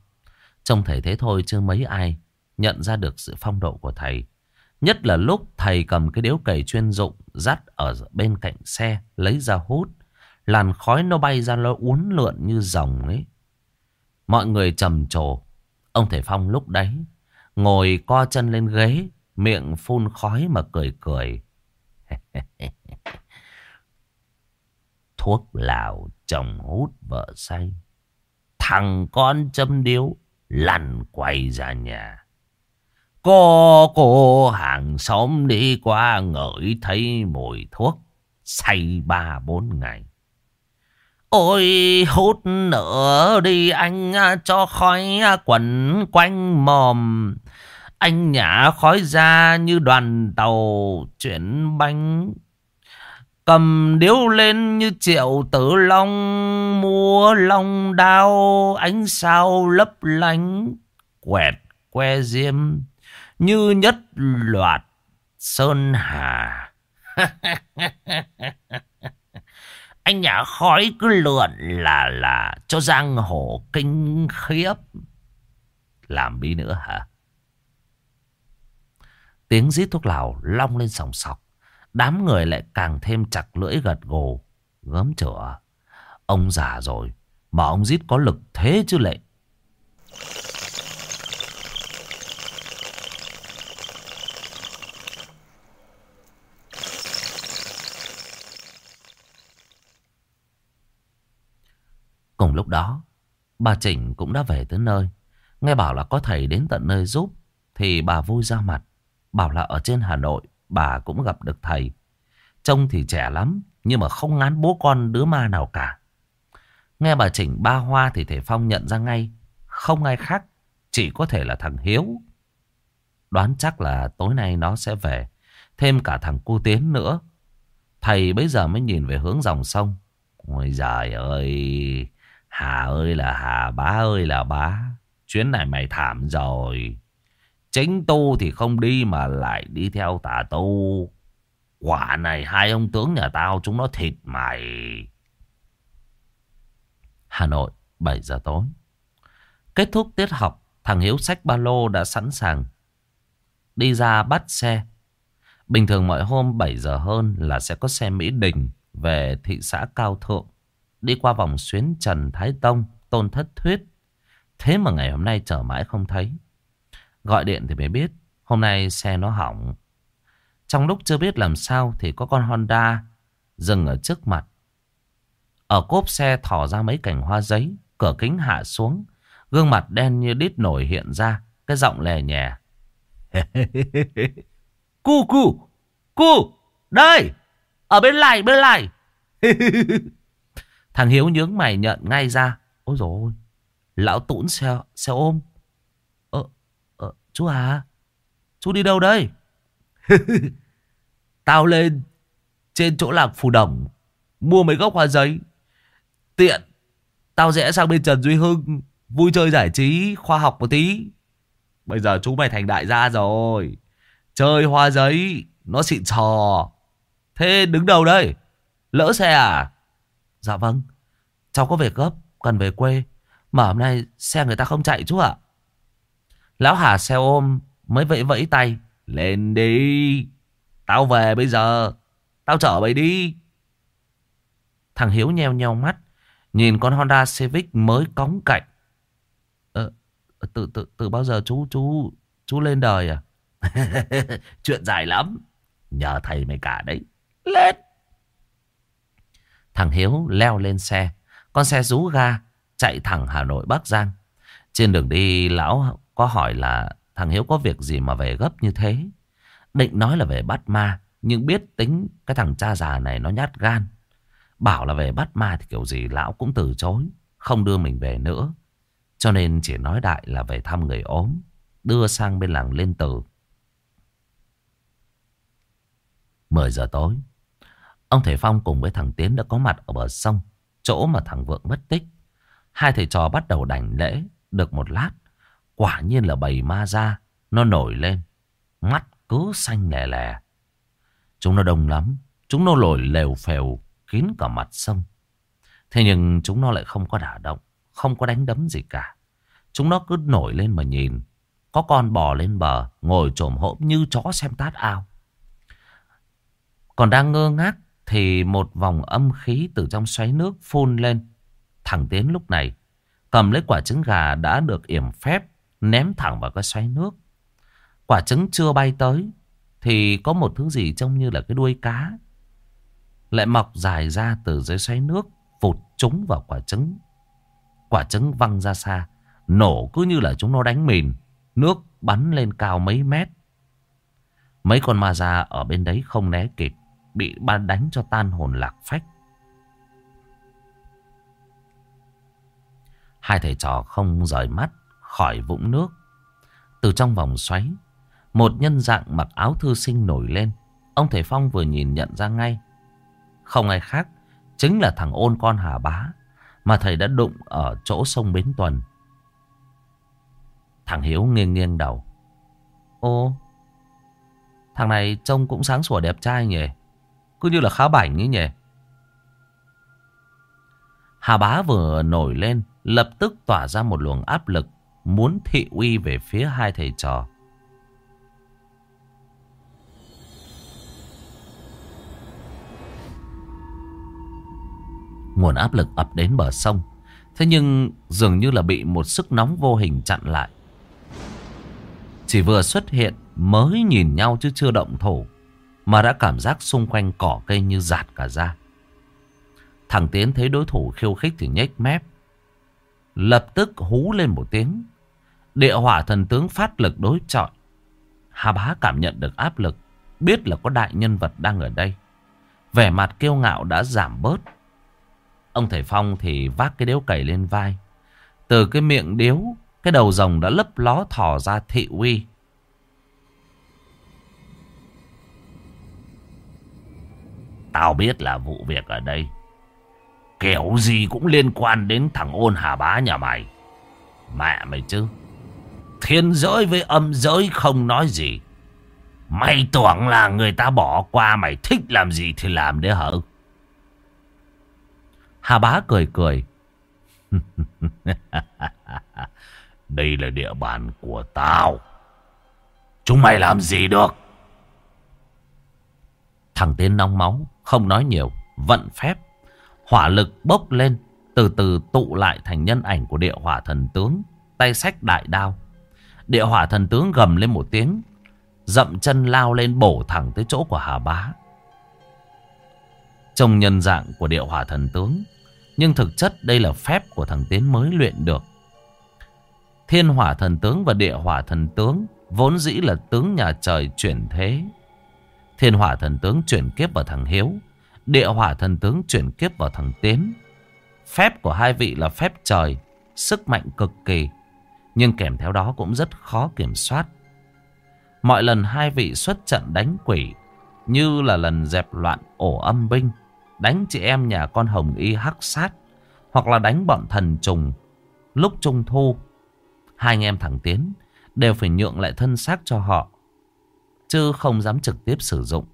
Trông thầy thế thôi chứ mấy ai nhận ra được sự phong độ của thầy. Nhất là lúc thầy cầm cái điếu cày chuyên dụng dắt ở bên cạnh xe lấy ra hút. Làn khói nó bay ra nó uốn lượn như rồng ấy. Mọi người trầm trồ. Ông Thể Phong lúc đấy ngồi co chân lên ghế, miệng phun khói mà cười cười. Thuốc lào chồng hút vợ say. Thằng con châm điếu lăn quay ra nhà. Cô cô, hàng xóm đi qua ngửi thấy mùi thuốc say ba bốn ngày. Ôi, hút nữa đi anh à, cho khói à, quẩn quanh mồm. Anh nhả khói ra như đoàn tàu chuyển bánh. Cầm điếu lên như triệu tử long, Múa long đao, ánh sao lấp lánh, Quẹt que diêm, như nhất loạt sơn hà Anh nhả khói cứ lượn là là cho giang hồ kinh khiếp. Làm đi nữa hả? Tiếng rít thuốc lào long lên sòng sọc. Đám người lại càng thêm chặt lưỡi gật gù. Gớm chửa. Ông già rồi, Mà ông rít có lực thế chứ lệ. Cùng lúc đó, Bà Trịnh cũng đã về tới nơi. Nghe bảo là có thầy đến tận nơi giúp, Thì bà vui ra mặt, Bảo là ở trên Hà Nội Bà cũng gặp được thầy. Trông thì trẻ lắm, Nhưng mà không ngán bố con đứa ma nào cả. Nghe bà Trịnh ba hoa Thì Thể Phong nhận ra ngay, Không ai khác, Chỉ có thể là thằng Hiếu. Đoán chắc là tối nay nó sẽ về, Thêm cả thằng cu Tiến nữa. Thầy bây giờ mới nhìn về hướng dòng sông. Ôi giời ơi! Hà ơi là Hà Bá ơi là bá Chuyến này mày thảm rồi Chính tu thì không đi mà lại đi theo tà tu. Quả này hai ông tướng nhà tao chúng nó thịt mày. Hà Nội 7 giờ tối. Kết thúc tiết học, thằng Hiếu sách ba lô đã sẵn sàng. Đi ra bắt xe. Bình thường mọi hôm 7 giờ hơn là sẽ có xe Mỹ Đình về thị xã Cao Thượng. Đi qua vòng xuyến Trần Thái Tông, Tôn Thất Thuyết. Thế mà ngày hôm nay chờ mãi không thấy. Gọi điện thì mới biết Hôm nay xe nó hỏng Trong lúc chưa biết làm sao Thì có con Honda Dừng ở trước mặt Ở cốp xe thỏ ra mấy cành hoa giấy Cửa kính hạ xuống Gương mặt đen như đít nổi hiện ra Cái giọng lè nhẹ Cu cu Cu Đây Ở bên này bên này Thằng Hiếu nhướng mày nhận ngay ra. Ôi dồi ôi Lão tũn xe, xe ôm. Ờ, ờ, chú à Chú đi đâu đây? Tao lên Trên chỗ lạc phù đồng Mua mấy gốc hoa giấy. Tiện Tao rẽ sang bên Trần Duy Hưng Vui chơi giải trí khoa học một tí. Bây giờ chú mày thành đại gia rồi. Chơi hoa giấy Nó xịn trò Thế đứng đầu đây? Lỡ xe à? Dạ vâng Cháu có việc gấp Cần về quê Mà hôm nay xe người ta không chạy chú ạ Lão Hà xe ôm mới vẫy vẫy tay. Lên đi. Tao về bây giờ. Tao chở mày đi. Thằng Hiếu nheo nheo mắt. Nhìn con Honda Civic mới cống cạnh. Ờ, từ, từ, từ bao giờ chú chú chú lên đời à? Chuyện dài lắm. Nhờ thầy mày cả đấy. Lên. Thằng Hiếu leo lên xe. Con xe rú ga chạy thẳng Hà Nội, Bắc Giang. Trên đường đi, lão có hỏi là thằng Hiếu có việc gì mà về gấp như thế. Định nói là về bắt ma. Nhưng biết tính cái thằng cha già này nó nhát gan. Bảo là về bắt ma thì kiểu gì lão cũng từ chối. Không đưa mình về nữa. Cho nên chỉ nói đại là về thăm người ốm. Đưa sang bên làng Lên Tử. 10 giờ tối. Ông Thể Phong cùng với thằng Tiến đã có mặt ở bờ sông. Chỗ mà thằng Vượng mất tích. Hai thầy trò bắt đầu đảnh lễ. Được một lát. Quả nhiên là bầy ma ra. Nó nổi lên. Mắt cứ xanh lè lè. Chúng nó đông lắm. Chúng nó lồi lều phèo kín cả mặt sông. Thế nhưng chúng nó lại không có đả động. Không có đánh đấm gì cả. Chúng nó cứ nổi lên mà nhìn. Có con bò lên bờ. Ngồi trồm hỗn như chó xem tát ao. Còn đang ngơ ngác. Thì một vòng âm khí từ trong xoáy nước phun lên. Thằng Tiến lúc này cầm lấy quả trứng gà đã được yểm phép ném thẳng vào cái xoáy nước. Quả trứng chưa bay tới thì có một thứ gì trông như là cái đuôi cá lại mọc dài ra từ dưới xoáy nước vụt trúng vào quả trứng. Quả trứng văng ra xa, nổ cứ như là chúng nó đánh mìn, nước bắn lên cao mấy mét. Mấy con ma ra ở bên đấy không né kịp, bị ba đánh cho tan hồn lạc phách. Hai thầy trò không rời mắt khỏi vũng nước. Từ trong vòng xoáy, Một nhân dạng mặc áo thư sinh nổi lên. Ông thầy Phong vừa nhìn nhận ra ngay. Không ai khác, chính là thằng ôn con Hà Bá mà thầy đã đụng ở chỗ sông Bến Tuần. Thằng Hiếu nghiêng nghiêng đầu. Ô, thằng này trông cũng sáng sủa đẹp trai nhỉ. Cứ như là khá bảnh ấy nhỉ. Hà Bá vừa nổi lên, lập tức tỏa ra một luồng áp lực, muốn thị uy về phía hai thầy trò. Nguồn áp lực ập đến bờ sông. Thế nhưng dường như là bị một sức nóng vô hình chặn lại. Chỉ vừa xuất hiện mới nhìn nhau chứ chưa động thổ. Mà đã cảm giác xung quanh cỏ cây như giạt cả ra. Thằng Tiến thấy đối thủ khiêu khích thì nhếch mép. Lập tức hú lên một tiếng. Địa hỏa thần tướng phát lực đối chọi. Hà bá cảm nhận được áp lực. Biết là có đại nhân vật đang ở đây. Vẻ mặt kiêu ngạo đã giảm bớt. Ông thầy Phong thì vác cái điếu cày lên vai. Từ cái miệng điếu, cái đầu rồng đã lấp ló thò ra thị uy. Tao biết là vụ việc ở đây. Kiểu gì cũng liên quan đến thằng ôn hà bá nhà mày. Mẹ mày chứ. Thiên giới với âm giới không nói gì. Mày tưởng là người ta bỏ qua mày thích làm gì thì làm đấy hả? Hà bá cười cười. Đây là địa bàn của tao. Chúng mày làm gì được? Thằng tên nóng máu, không nói nhiều, vận phép. Hỏa lực bốc lên, từ từ tụ lại thành nhân ảnh của địa hỏa thần tướng, tay sách đại đao. Địa hỏa thần tướng gầm lên một tiếng, dậm chân lao lên bổ thẳng tới chỗ của Hà Bá. trông nhân dạng của địa hỏa thần tướng, nhưng thực chất đây là phép của thằng Tiến mới luyện được. Thiên hỏa thần tướng và địa hỏa thần tướng vốn dĩ là tướng nhà trời chuyển thế. Thiên hỏa thần tướng chuyển kiếp vào thằng Hiếu. Địa hỏa thần tướng chuyển kiếp vào thằng Tiến. Phép của hai vị là phép trời, sức mạnh cực kỳ. Nhưng kèm theo đó cũng rất khó kiểm soát. Mọi lần hai vị xuất trận đánh quỷ như là lần dẹp loạn ổ âm binh đánh chị em nhà con Hồng Y hắc sát, hoặc là đánh bọn thần trùng lúc trung thu. Hai anh em thằng Tiến đều phải nhượng lại thân xác cho họ, chứ không dám trực tiếp sử dụng.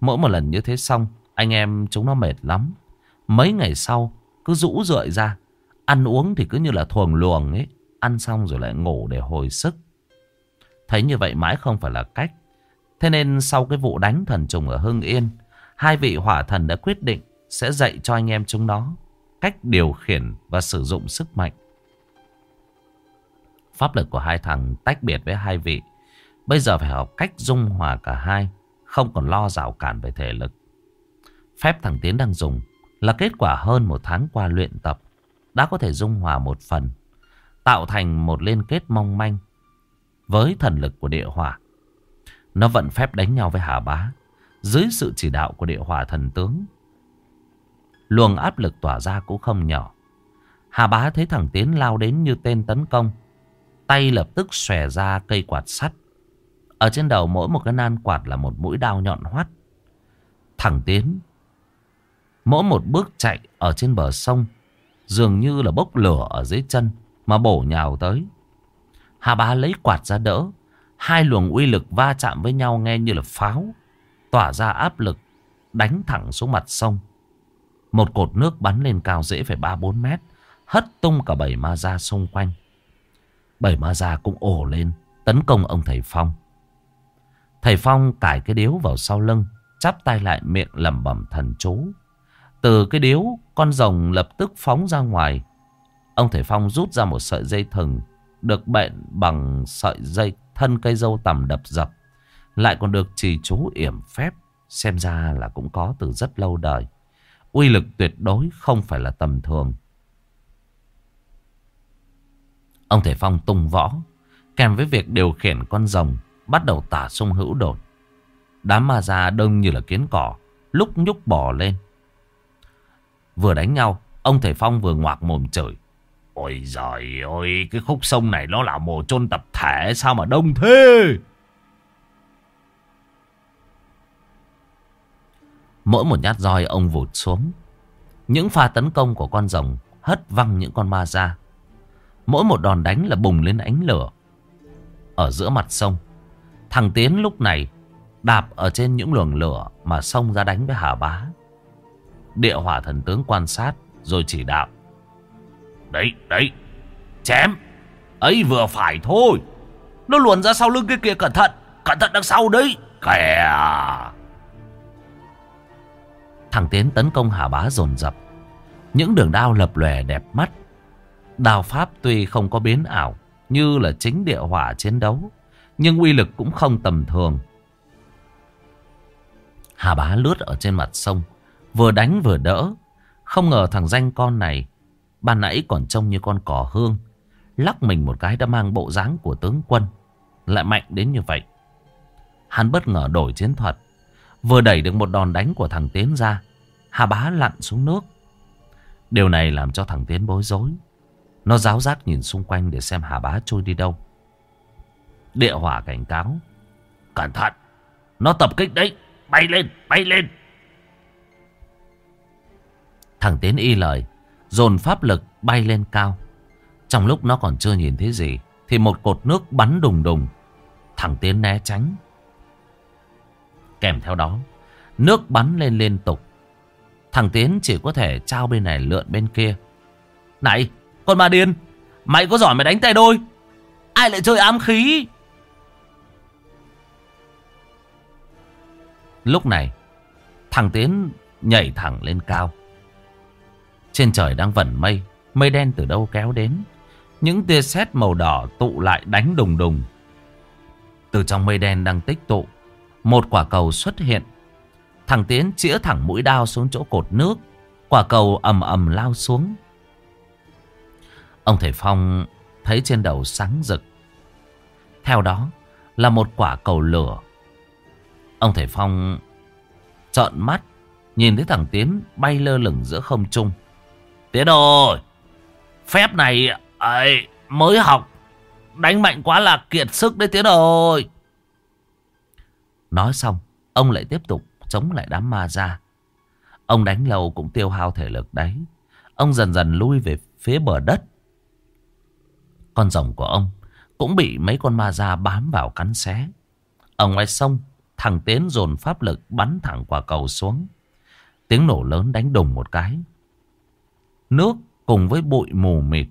Mỗi một lần như thế xong, anh em chúng nó mệt lắm. Mấy ngày sau, cứ rũ rượi ra, ăn uống thì cứ như là thuồng luồng ấy, ăn xong rồi lại ngủ để hồi sức. Thấy như vậy mãi không phải là cách. Thế nên sau cái vụ đánh thần trùng ở Hưng Yên, Hai vị hỏa thần đã quyết định sẽ dạy cho anh em chúng nó cách điều khiển và sử dụng sức mạnh. Pháp lực của hai thằng tách biệt với hai vị. Bây giờ phải học cách dung hòa cả hai, không còn lo rào cản về thể lực. Phép thằng Tiến đang dùng là kết quả hơn một tháng qua luyện tập, đã có thể dung hòa một phần, tạo thành một liên kết mong manh với thần lực của địa hỏa. Nó vận phép đánh nhau với Hà Bá dưới sự chỉ đạo của địa hỏa thần tướng. Luồng áp lực tỏa ra cũng không nhỏ. Hà bá thấy thằng Tiến lao đến như tên tấn công. Tay lập tức xòe ra cây quạt sắt. Ở trên đầu mỗi một cái nan quạt là một mũi đao nhọn hoắt. thẳng Tiến mỗi một bước chạy ở trên bờ sông dường như là bốc lửa ở dưới chân mà bổ nhào tới. Hà bá lấy quạt ra đỡ. Hai luồng uy lực va chạm với nhau nghe như là pháo tỏa ra áp lực, đánh thẳng xuống mặt sông. Một cột nước bắn lên cao dễ phải 3-4 mét, hất tung cả bảy ma ra xung quanh. Bảy ma ra cũng ổ lên, tấn công ông thầy Phong. Thầy Phong cải cái điếu vào sau lưng, chắp tay lại miệng lẩm bẩm thần chú. Từ cái điếu, con rồng lập tức phóng ra ngoài. Ông thầy Phong rút ra một sợi dây thừng, được bệnh bằng sợi dây thân cây dâu tầm đập dập. Lại còn được trì chú yểm phép Xem ra là cũng có từ rất lâu đời Uy lực tuyệt đối không phải là tầm thường Ông Thể Phong tung võ Kèm với việc điều khiển con rồng bắt đầu tả sông hữu đột. Đám ma ra đông như là kiến cỏ, lúc nhúc bò lên. Vừa đánh nhau, ông Thầy Phong vừa ngoạc mồm trời Ôi giời ơi, cái khúc sông này nó là mồ chôn tập thể sao mà đông thế? Mỗi một nhát roi ông vụt xuống. Những pha tấn công của con rồng hất văng những con ma ra. Mỗi một đòn đánh là bùng lên ánh lửa. Ở giữa mặt sông, thằng Tiến lúc này đạp ở trên những luồng lửa mà xông ra đánh với Hà Bá. Địa hỏa thần tướng quan sát rồi chỉ đạo. Đấy, đấy, chém. Ấy vừa phải thôi. Nó luồn ra sau lưng kia kìa cẩn thận. Cẩn thận đằng sau đấy. Kìa. Thằng Tiến tấn công Hà Bá dồn dập. Những đường đao lập lòe đẹp mắt. Đao pháp tuy không có biến ảo như là chính địa hỏa chiến đấu. Nhưng uy lực cũng không tầm thường. Hà Bá lướt ở trên mặt sông. Vừa đánh vừa đỡ. Không ngờ thằng danh con này, ban nãy còn trông như con cỏ hương. Lắc mình một cái đã mang bộ dáng của tướng quân. Lại mạnh đến như vậy. Hắn bất ngờ đổi chiến thuật. Vừa đẩy được một đòn đánh của thằng Tiến ra. Hà Bá lặn xuống nước. Điều này làm cho thằng Tiến bối rối. Nó giáo giác nhìn xung quanh để xem Hà Bá trôi đi đâu. Địa hỏa cảnh cáo. Cẩn thận. Nó tập kích đấy. Bay lên, bay lên. Thằng Tiến y lời. Dồn pháp lực bay lên cao. Trong lúc nó còn chưa nhìn thấy gì. Thì một cột nước bắn đùng đùng. Thằng Tiến né tránh. Kèm theo đó. Nước bắn lên liên tục. Thằng Tiến chỉ có thể trao bên này lượn bên kia. Này, con ma điên. Mày có giỏi mày đánh tay đôi. Ai lại chơi ám khí? Lúc này, thằng Tiến nhảy thẳng lên cao. Trên trời đang vẩn mây, mây đen từ đâu kéo đến. Những tia sét màu đỏ tụ lại đánh đùng đùng. Từ trong mây đen đang tích tụ, một quả cầu xuất hiện. Thằng Tiến chĩa thẳng mũi đao xuống chỗ cột nước. Quả cầu ầm ầm lao xuống. Ông Thầy Phong thấy trên đầu sáng rực. Theo đó là một quả cầu lửa. Ông Thầy Phong trợn mắt, nhìn thấy thằng Tiến bay lơ lửng giữa không trung. Tiến ơi, phép này ấy, mới học, đánh mạnh quá là kiệt sức đấy Tiến ơi. Nói xong, ông lại tiếp tục chống lại đám ma ra. Ông đánh lâu cũng tiêu hao thể lực đấy. Ông dần dần lui về phía bờ đất. Con rồng của ông cũng bị mấy con ma ra bám vào cắn xé. Ở ngoài sông, thằng Tiến dồn pháp lực bắn thẳng quả cầu xuống. Tiếng nổ lớn đánh đùng một cái. Nước cùng với bụi mù mịt.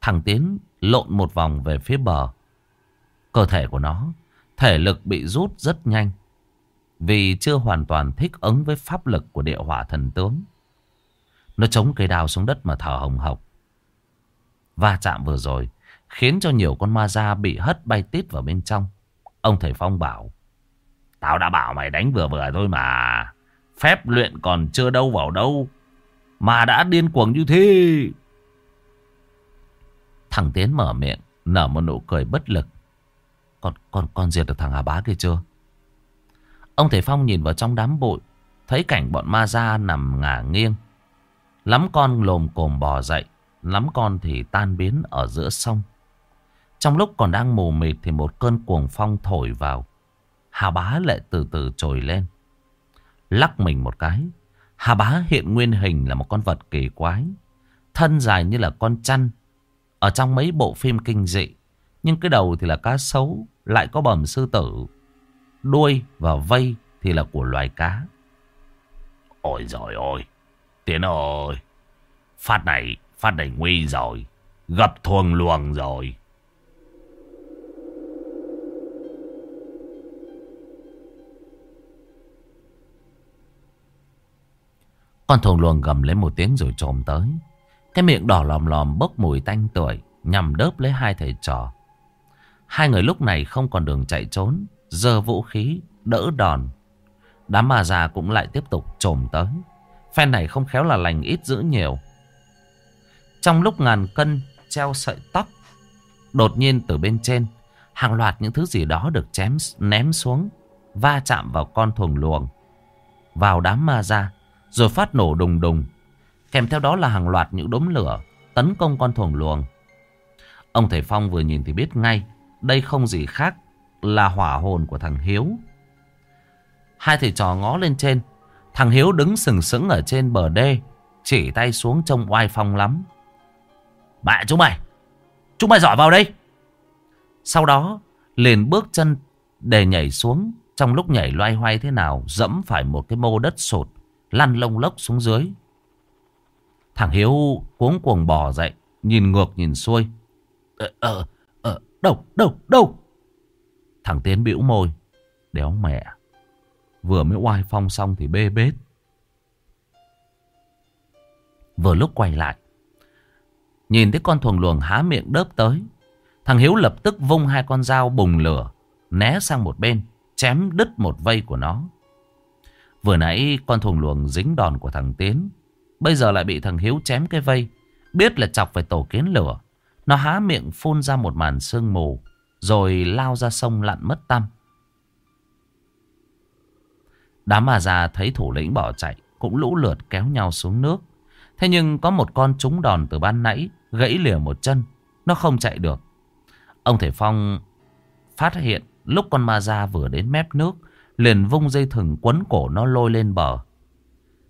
Thằng Tiến lộn một vòng về phía bờ. Cơ thể của nó, thể lực bị rút rất nhanh. Vì chưa hoàn toàn thích ứng với pháp lực của địa hỏa thần tướng. Nó chống cây đào xuống đất mà thở hồng hộc. Va chạm vừa rồi khiến cho nhiều con ma da bị hất bay tít vào bên trong. Ông thầy Phong bảo, Tao đã bảo mày đánh vừa vừa thôi mà. Phép luyện còn chưa đâu vào đâu. Mà đã điên cuồng như thế. Thằng Tiến mở miệng, nở một nụ cười bất lực. Con, con, con diệt được thằng Hà Bá kia chưa? Ông thầy Phong nhìn vào trong đám bụi, thấy cảnh bọn ma ra nằm ngả nghiêng. Lắm con lồm cồm bò dậy, lắm con thì tan biến ở giữa sông. Trong lúc còn đang mù mịt thì một cơn cuồng phong thổi vào. Hà bá lại từ từ trồi lên. Lắc mình một cái. Hà bá hiện nguyên hình là một con vật kỳ quái. Thân dài như là con chăn. Ở trong mấy bộ phim kinh dị. Nhưng cái đầu thì là cá sấu. Lại có bầm sư tử. Đuôi và vây thì là của loài cá. Ôi giời ơi. Tiến ơi. Phát này, phát này nguy rồi. Gặp thuồng luồng rồi. Con thùng luồng gầm lên một tiếng rồi trồm tới. Cái miệng đỏ lòm lòm bốc mùi tanh tuổi nhằm đớp lấy hai thầy trò. Hai người lúc này không còn đường chạy trốn, giơ vũ khí, đỡ đòn. Đám ma già cũng lại tiếp tục trồm tới. Phen này không khéo là lành ít giữ nhiều. Trong lúc ngàn cân treo sợi tóc, đột nhiên từ bên trên, hàng loạt những thứ gì đó được chém ném xuống, va chạm vào con thuồng luồng, vào đám ma già. Rồi phát nổ đùng đùng Kèm theo đó là hàng loạt những đốm lửa, Tấn công con thuồng luồng Ông thầy Phong vừa nhìn thì biết ngay, Đây không gì khác Là hỏa hồn của thằng Hiếu Hai thầy trò ngó lên trên, Thằng Hiếu đứng sừng sững ở trên bờ đê. Chỉ tay xuống trông oai phong lắm. Mẹ chúng mày. Chúng mày giỏi vào đây. Sau đó, liền bước chân để nhảy xuống. Trong lúc nhảy loay hoay thế nào, dẫm phải một cái mô đất sột. Lăn lông lốc xuống dưới. Thằng Hiếu cuống cuồng bò dậy. Nhìn ngược nhìn xuôi. Ờ, ờ, ờ, đâu, đâu, đâu. Thằng Tiến bĩu môi. Đéo mẹ. Vừa mới oai phong xong thì bê bết. Vừa lúc quay lại. Nhìn thấy con thuồng luồng há miệng đớp tới. Thằng Hiếu lập tức vung hai con dao bùng lửa. Né sang một bên. Chém đứt một vây của nó. Vừa nãy con thùng luồng dính đòn của thằng Tiến. Bây giờ lại bị thằng Hiếu chém cái vây. Biết là chọc phải tổ kiến lửa. Nó há miệng phun ra một màn sương mù. Rồi lao ra sông lặn mất tăm. Đám mà già thấy thủ lĩnh bỏ chạy. Cũng lũ lượt kéo nhau xuống nước. Thế nhưng có một con trúng đòn từ ban nãy. Gãy lìa một chân. Nó không chạy được. Ông Thể Phong phát hiện lúc con ma da vừa đến mép nước. Liền vung dây thừng quấn cổ nó lôi lên bờ.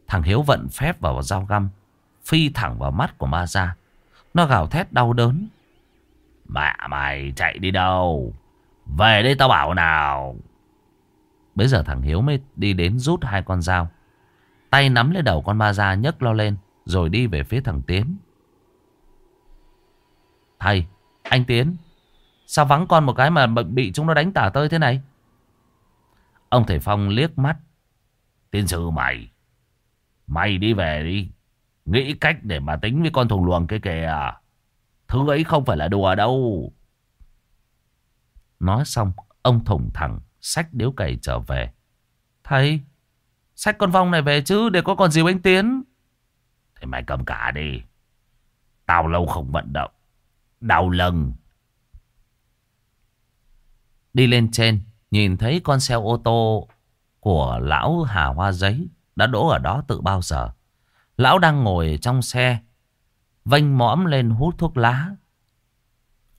Thằng Hiếu vận phép vào dao găm. Phi thẳng vào mắt của ma Ra. Nó gào thét đau đớn. Mẹ mày chạy đi đâu? Về đây tao bảo nào. Bây giờ thằng Hiếu mới đi đến rút hai con dao. Tay nắm lấy đầu con ma Ra nhấc lo lên. Rồi đi về phía thằng Tiến. Thầy, anh Tiến. Sao vắng con một cái mà bị chúng nó đánh tả tơi thế này? Ông Thầy Phong liếc mắt. Tiên sư mày. Mày đi về đi. Nghĩ cách để mà tính với con thùng luồng kia kìa. Thứ ấy không phải là đùa đâu. Nói xong, ông thùng thẳng, sách điếu cày trở về. Thầy, sách con vong này về chứ, để có còn gì anh Tiến. Thì mày cầm cả đi. Tao lâu không vận động. Đau lưng. Đi lên trên, nhìn thấy con xe ô tô của lão Hà Hoa Giấy đã đỗ ở đó từ bao giờ. Lão đang ngồi trong xe, vênh mõm lên hút thuốc lá.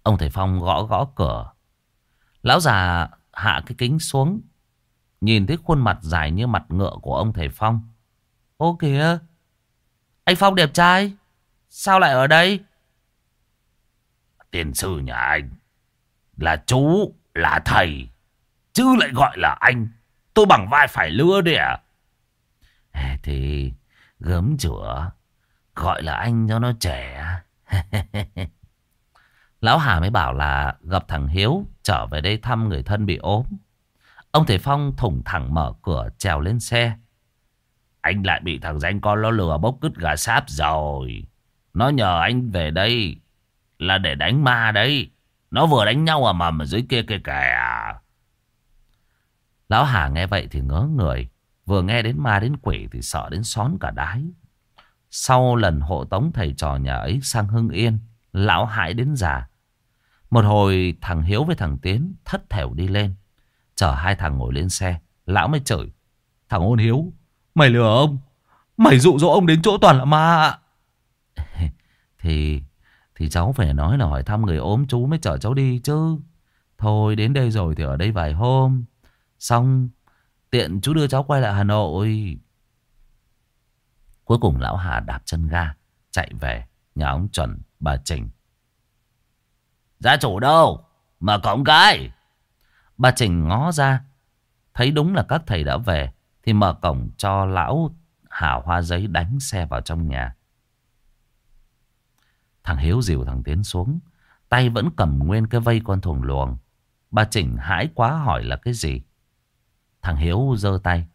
Ông Thầy Phong gõ gõ cửa. Lão già hạ cái kính xuống, nhìn thấy khuôn mặt dài như mặt ngựa của ông Thầy Phong. Ô kìa, anh Phong đẹp trai, sao lại ở đây? Tiền sư nhà anh là chú, là thầy, chứ lại gọi là anh. Tôi bằng vai phải lứa đi à? Thì gớm chữa Gọi là anh cho nó trẻ. Lão Hà mới bảo là gặp thằng Hiếu Trở về đây thăm người thân bị ốm. Ông Thầy Phong thủng thẳng mở cửa trèo lên xe. Anh lại bị thằng danh con nó lừa bốc cứt gà sáp rồi. Nó nhờ anh về đây Là để đánh ma đấy. Nó vừa đánh nhau à mầm ở dưới kia kìa kìa. Lão Hà nghe vậy thì ngớ người Vừa nghe đến ma đến quỷ thì sợ đến xón cả đái. Sau lần hộ tống thầy trò nhà ấy sang Hưng Yên, lão hại đến già. Một hồi thằng Hiếu với thằng Tiến thất thểu đi lên. Chở hai thằng ngồi lên xe, lão mới chửi. Thằng ôn Hiếu, mày lừa ông. Mày dụ dỗ ông đến chỗ toàn là ma thì thì cháu phải nói là hỏi thăm người ốm chú mới chở cháu đi chứ. Thôi đến đây rồi thì ở đây vài hôm. Xong Tiện chú đưa cháu quay lại Hà Nội. Cuối cùng lão Hà đạp chân ga, chạy về nhà ông Chuẩn, bà Trình. Gia chủ đâu? Mở cổng cái. Bà Trình ngó ra, thấy đúng là các thầy đã về, thì mở cổng cho lão Hà Hoa Giấy đánh xe vào trong nhà. Thằng Hiếu dìu thằng Tiến xuống, tay vẫn cầm nguyên cái vây con thùng luồng. Bà Trình hãi quá hỏi là cái gì. Thằng Hiếu giơ tay.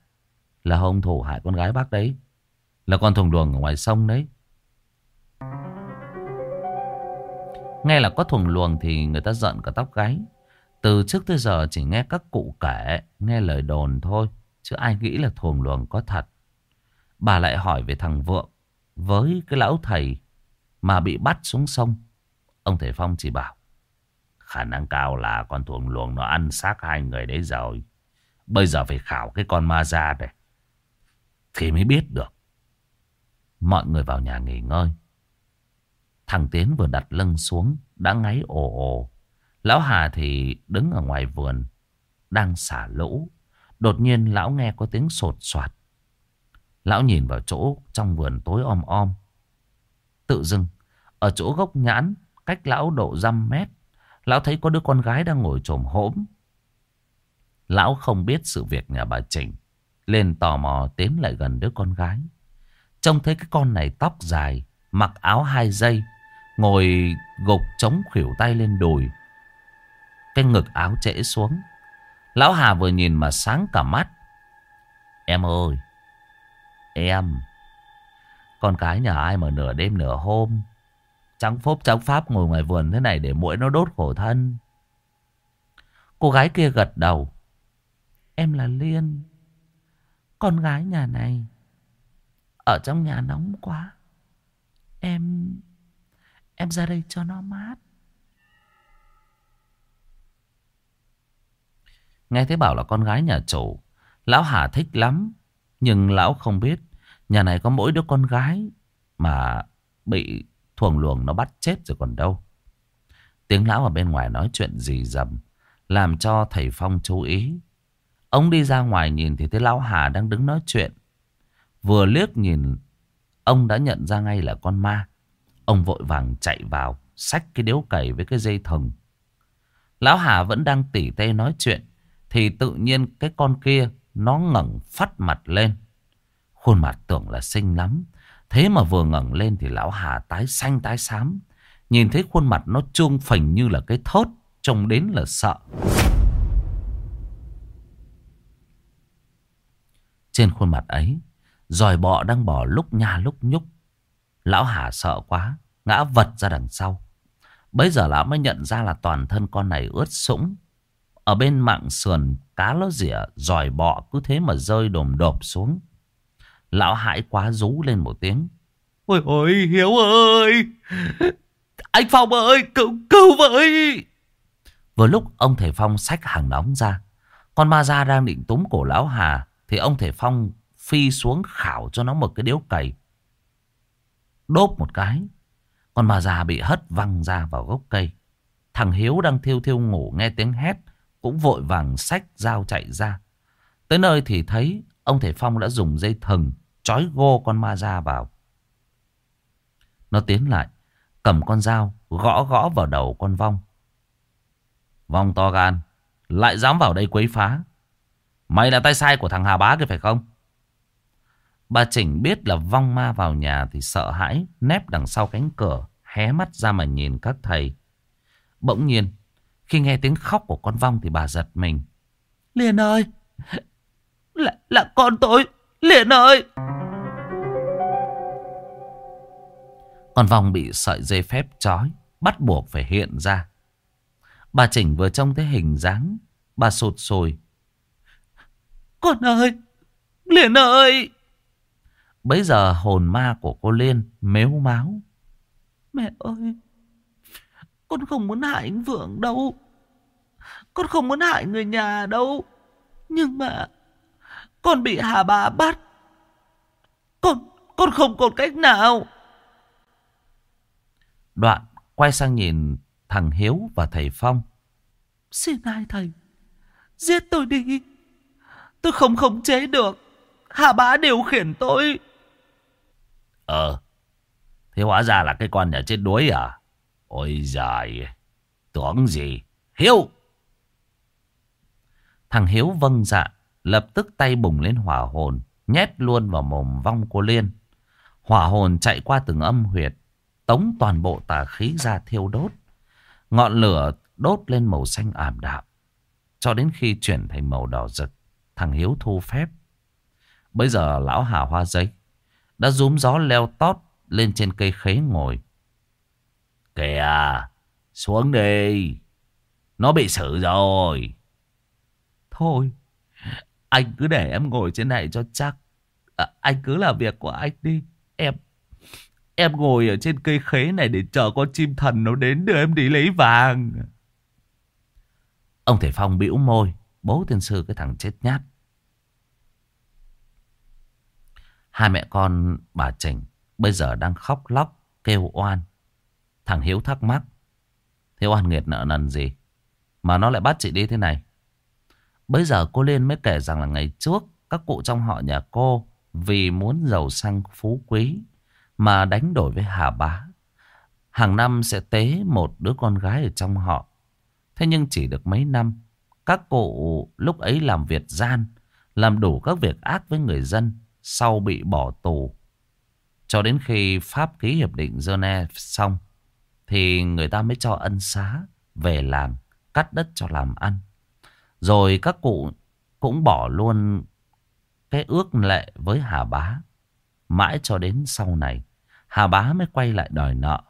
Là hung thủ hại con gái bác đấy. Là con thùng luồng ở ngoài sông đấy. Nghe là có thùng luồng thì người ta giận cả tóc gáy. Từ trước tới giờ chỉ nghe các cụ kể, nghe lời đồn thôi. Chứ ai nghĩ là thùng luồng có thật. Bà lại hỏi về thằng Vượng với cái lão thầy mà bị bắt xuống sông. Ông Thầy Phong chỉ bảo khả năng cao là con thùng luồng nó ăn xác hai người đấy rồi. Bây giờ phải khảo cái con ma ra này. Thì mới biết được. Mọi người vào nhà nghỉ ngơi. Thằng Tiến vừa đặt lưng xuống. Đã ngáy ồ ồ. Lão Hà thì đứng ở ngoài vườn. Đang xả lũ. Đột nhiên lão nghe có tiếng sột soạt. Lão nhìn vào chỗ trong vườn tối om om. Tự dưng, ở chỗ gốc nhãn, cách lão độ dăm mét, lão thấy có đứa con gái đang ngồi trồm hỗm. Lão không biết sự việc nhà bà Trịnh, lên tò mò tiến lại gần đứa con gái. Trông thấy cái con này tóc dài, mặc áo hai dây, ngồi gục chống khuỷu tay lên đùi. Cái ngực áo trễ xuống. Lão Hà vừa nhìn mà sáng cả mắt. Em ơi, em, con cái nhà ai mà nửa đêm nửa hôm, trắng phốp trắng pháp ngồi ngoài vườn thế này để mũi nó đốt khổ thân. Cô gái kia gật đầu. Em là Liên, con gái nhà này. Ở trong nhà nóng quá. Em... Em ra đây cho nó mát. Nghe thấy bảo là con gái nhà chủ. Lão Hà thích lắm. Nhưng lão không biết. Nhà này có mỗi đứa con gái. Mà bị thuồng luồng nó bắt chết rồi còn đâu. Tiếng lão ở bên ngoài nói chuyện gì dầm. Làm cho thầy Phong chú ý. Ông đi ra ngoài nhìn thì thấy lão Hà đang đứng nói chuyện. Vừa liếc nhìn, ông đã nhận ra ngay là con ma. Ông vội vàng chạy vào, xách cái điếu cày với cái dây thừng. Lão Hà vẫn đang tỉ tê nói chuyện, thì tự nhiên cái con kia nó ngẩng phát mặt lên. Khuôn mặt tưởng là xinh lắm. Thế mà vừa ngẩng lên thì lão Hà tái xanh tái xám. Nhìn thấy khuôn mặt nó trương phình như là cái thớt trông đến là sợ. Trên khuôn mặt ấy, dòi bọ đang bò lúc nha lúc nhúc. Lão Hà sợ quá, ngã vật ra đằng sau. Bây giờ lão mới nhận ra là toàn thân con này ướt sũng. Ở bên mạng sườn, cá nó rỉa, dòi bọ cứ thế mà rơi đồm đột xuống. Lão hãi quá rú lên một tiếng. Ôi ôi, Hiếu ơi! Anh Phong ơi, cứu, cứu với! Vừa lúc ông thầy Phong xách hàng nóng ra. Con ma ra đang định túm cổ lão Hà. Thì ông Thể Phong phi xuống khảo cho nó một cái điếu cày. Đốp một cái. Con ma già bị hất văng ra vào gốc cây. Thằng Hiếu đang thiêu thiêu ngủ nghe tiếng hét. Cũng vội vàng sách dao chạy ra. Tới nơi thì thấy ông Thể Phong đã dùng dây thừng trói gô con ma ra vào. Nó tiến lại. Cầm con dao, gõ gõ vào đầu con vong. Vong to gan. Lại dám vào đây quấy phá. Mày là tay sai của thằng Hà Bá kia phải không? Bà Chỉnh biết là vong ma vào nhà thì sợ hãi, nép đằng sau cánh cửa, hé mắt ra mà nhìn các thầy. Bỗng nhiên, khi nghe tiếng khóc của con vong thì bà giật mình. Liền ơi! Là, là con tôi! Liền ơi! Con vong bị sợi dây phép trói, bắt buộc phải hiện ra. Bà Chỉnh vừa trông thấy hình dáng, bà sụt sùi. Con ơi! Liền ơi! Bấy giờ hồn ma của cô Liên mếu máu. Mẹ ơi! Con không muốn hại anh Vượng đâu. Con không muốn hại người nhà đâu. Nhưng mà con bị Hà Bà bắt. Con, con không còn cách nào. Đoạn quay sang nhìn thằng Hiếu và thầy Phong. Xin hai thầy, giết tôi đi. Tôi không khống chế được. Hà bá điều khiển tôi. Ờ. Thế hóa ra là cái con nhà chết đuối à? Ôi giời. Tưởng gì? Hiếu. Thằng Hiếu vâng dạ. Lập tức tay bùng lên hỏa hồn. Nhét luôn vào mồm vong cô Liên. Hỏa hồn chạy qua từng âm huyệt. Tống toàn bộ tà khí ra thiêu đốt. Ngọn lửa đốt lên màu xanh ảm đạm. Cho đến khi chuyển thành màu đỏ rực. Thằng Hiếu thu phép. Bây giờ lão Hà Hoa Giấy đã rúm gió leo tót lên trên cây khế ngồi. Kìa, xuống đi. Nó bị xử rồi. Thôi, anh cứ để em ngồi trên này cho chắc. À, anh cứ làm việc của anh đi. Em em ngồi ở trên cây khế này để chờ con chim thần nó đến đưa em đi lấy vàng. Ông Thể Phong bĩu môi, bố tiên sư cái thằng chết nhát. Hai mẹ con bà Trình bây giờ đang khóc lóc, kêu oan. Thằng Hiếu thắc mắc. Thế oan nghiệt nợ nần gì? Mà nó lại bắt chị đi thế này. Bây giờ cô Liên mới kể rằng là ngày trước các cụ trong họ nhà cô vì muốn giàu sang phú quý mà đánh đổi với Hà Bá. Hàng năm sẽ tế một đứa con gái ở trong họ. Thế nhưng chỉ được mấy năm, các cụ lúc ấy làm việc gian, làm đủ các việc ác với người dân, sau bị bỏ tù. Cho đến khi Pháp ký hiệp định Geneva xong, thì người ta mới cho ân xá về làng, cắt đất cho làm ăn. Rồi các cụ cũng bỏ luôn cái ước lệ với Hà Bá. Mãi cho đến sau này, Hà Bá mới quay lại đòi nợ.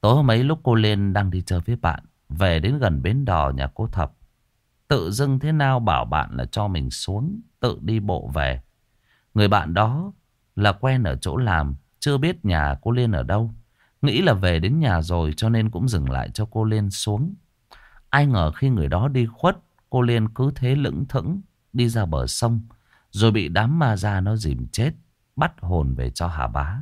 Tối hôm ấy lúc cô lên đang đi chơi với bạn, về đến gần bến đò nhà cô Thập. Tự dưng thế nào bảo bạn là cho mình xuống, tự đi bộ về. Người bạn đó là quen ở chỗ làm, chưa biết nhà cô Liên ở đâu. Nghĩ là về đến nhà rồi cho nên cũng dừng lại cho cô Liên xuống. Ai ngờ khi người đó đi khuất, cô Liên cứ thế lững thững đi ra bờ sông. Rồi bị đám ma ra nó dìm chết, bắt hồn về cho Hà Bá.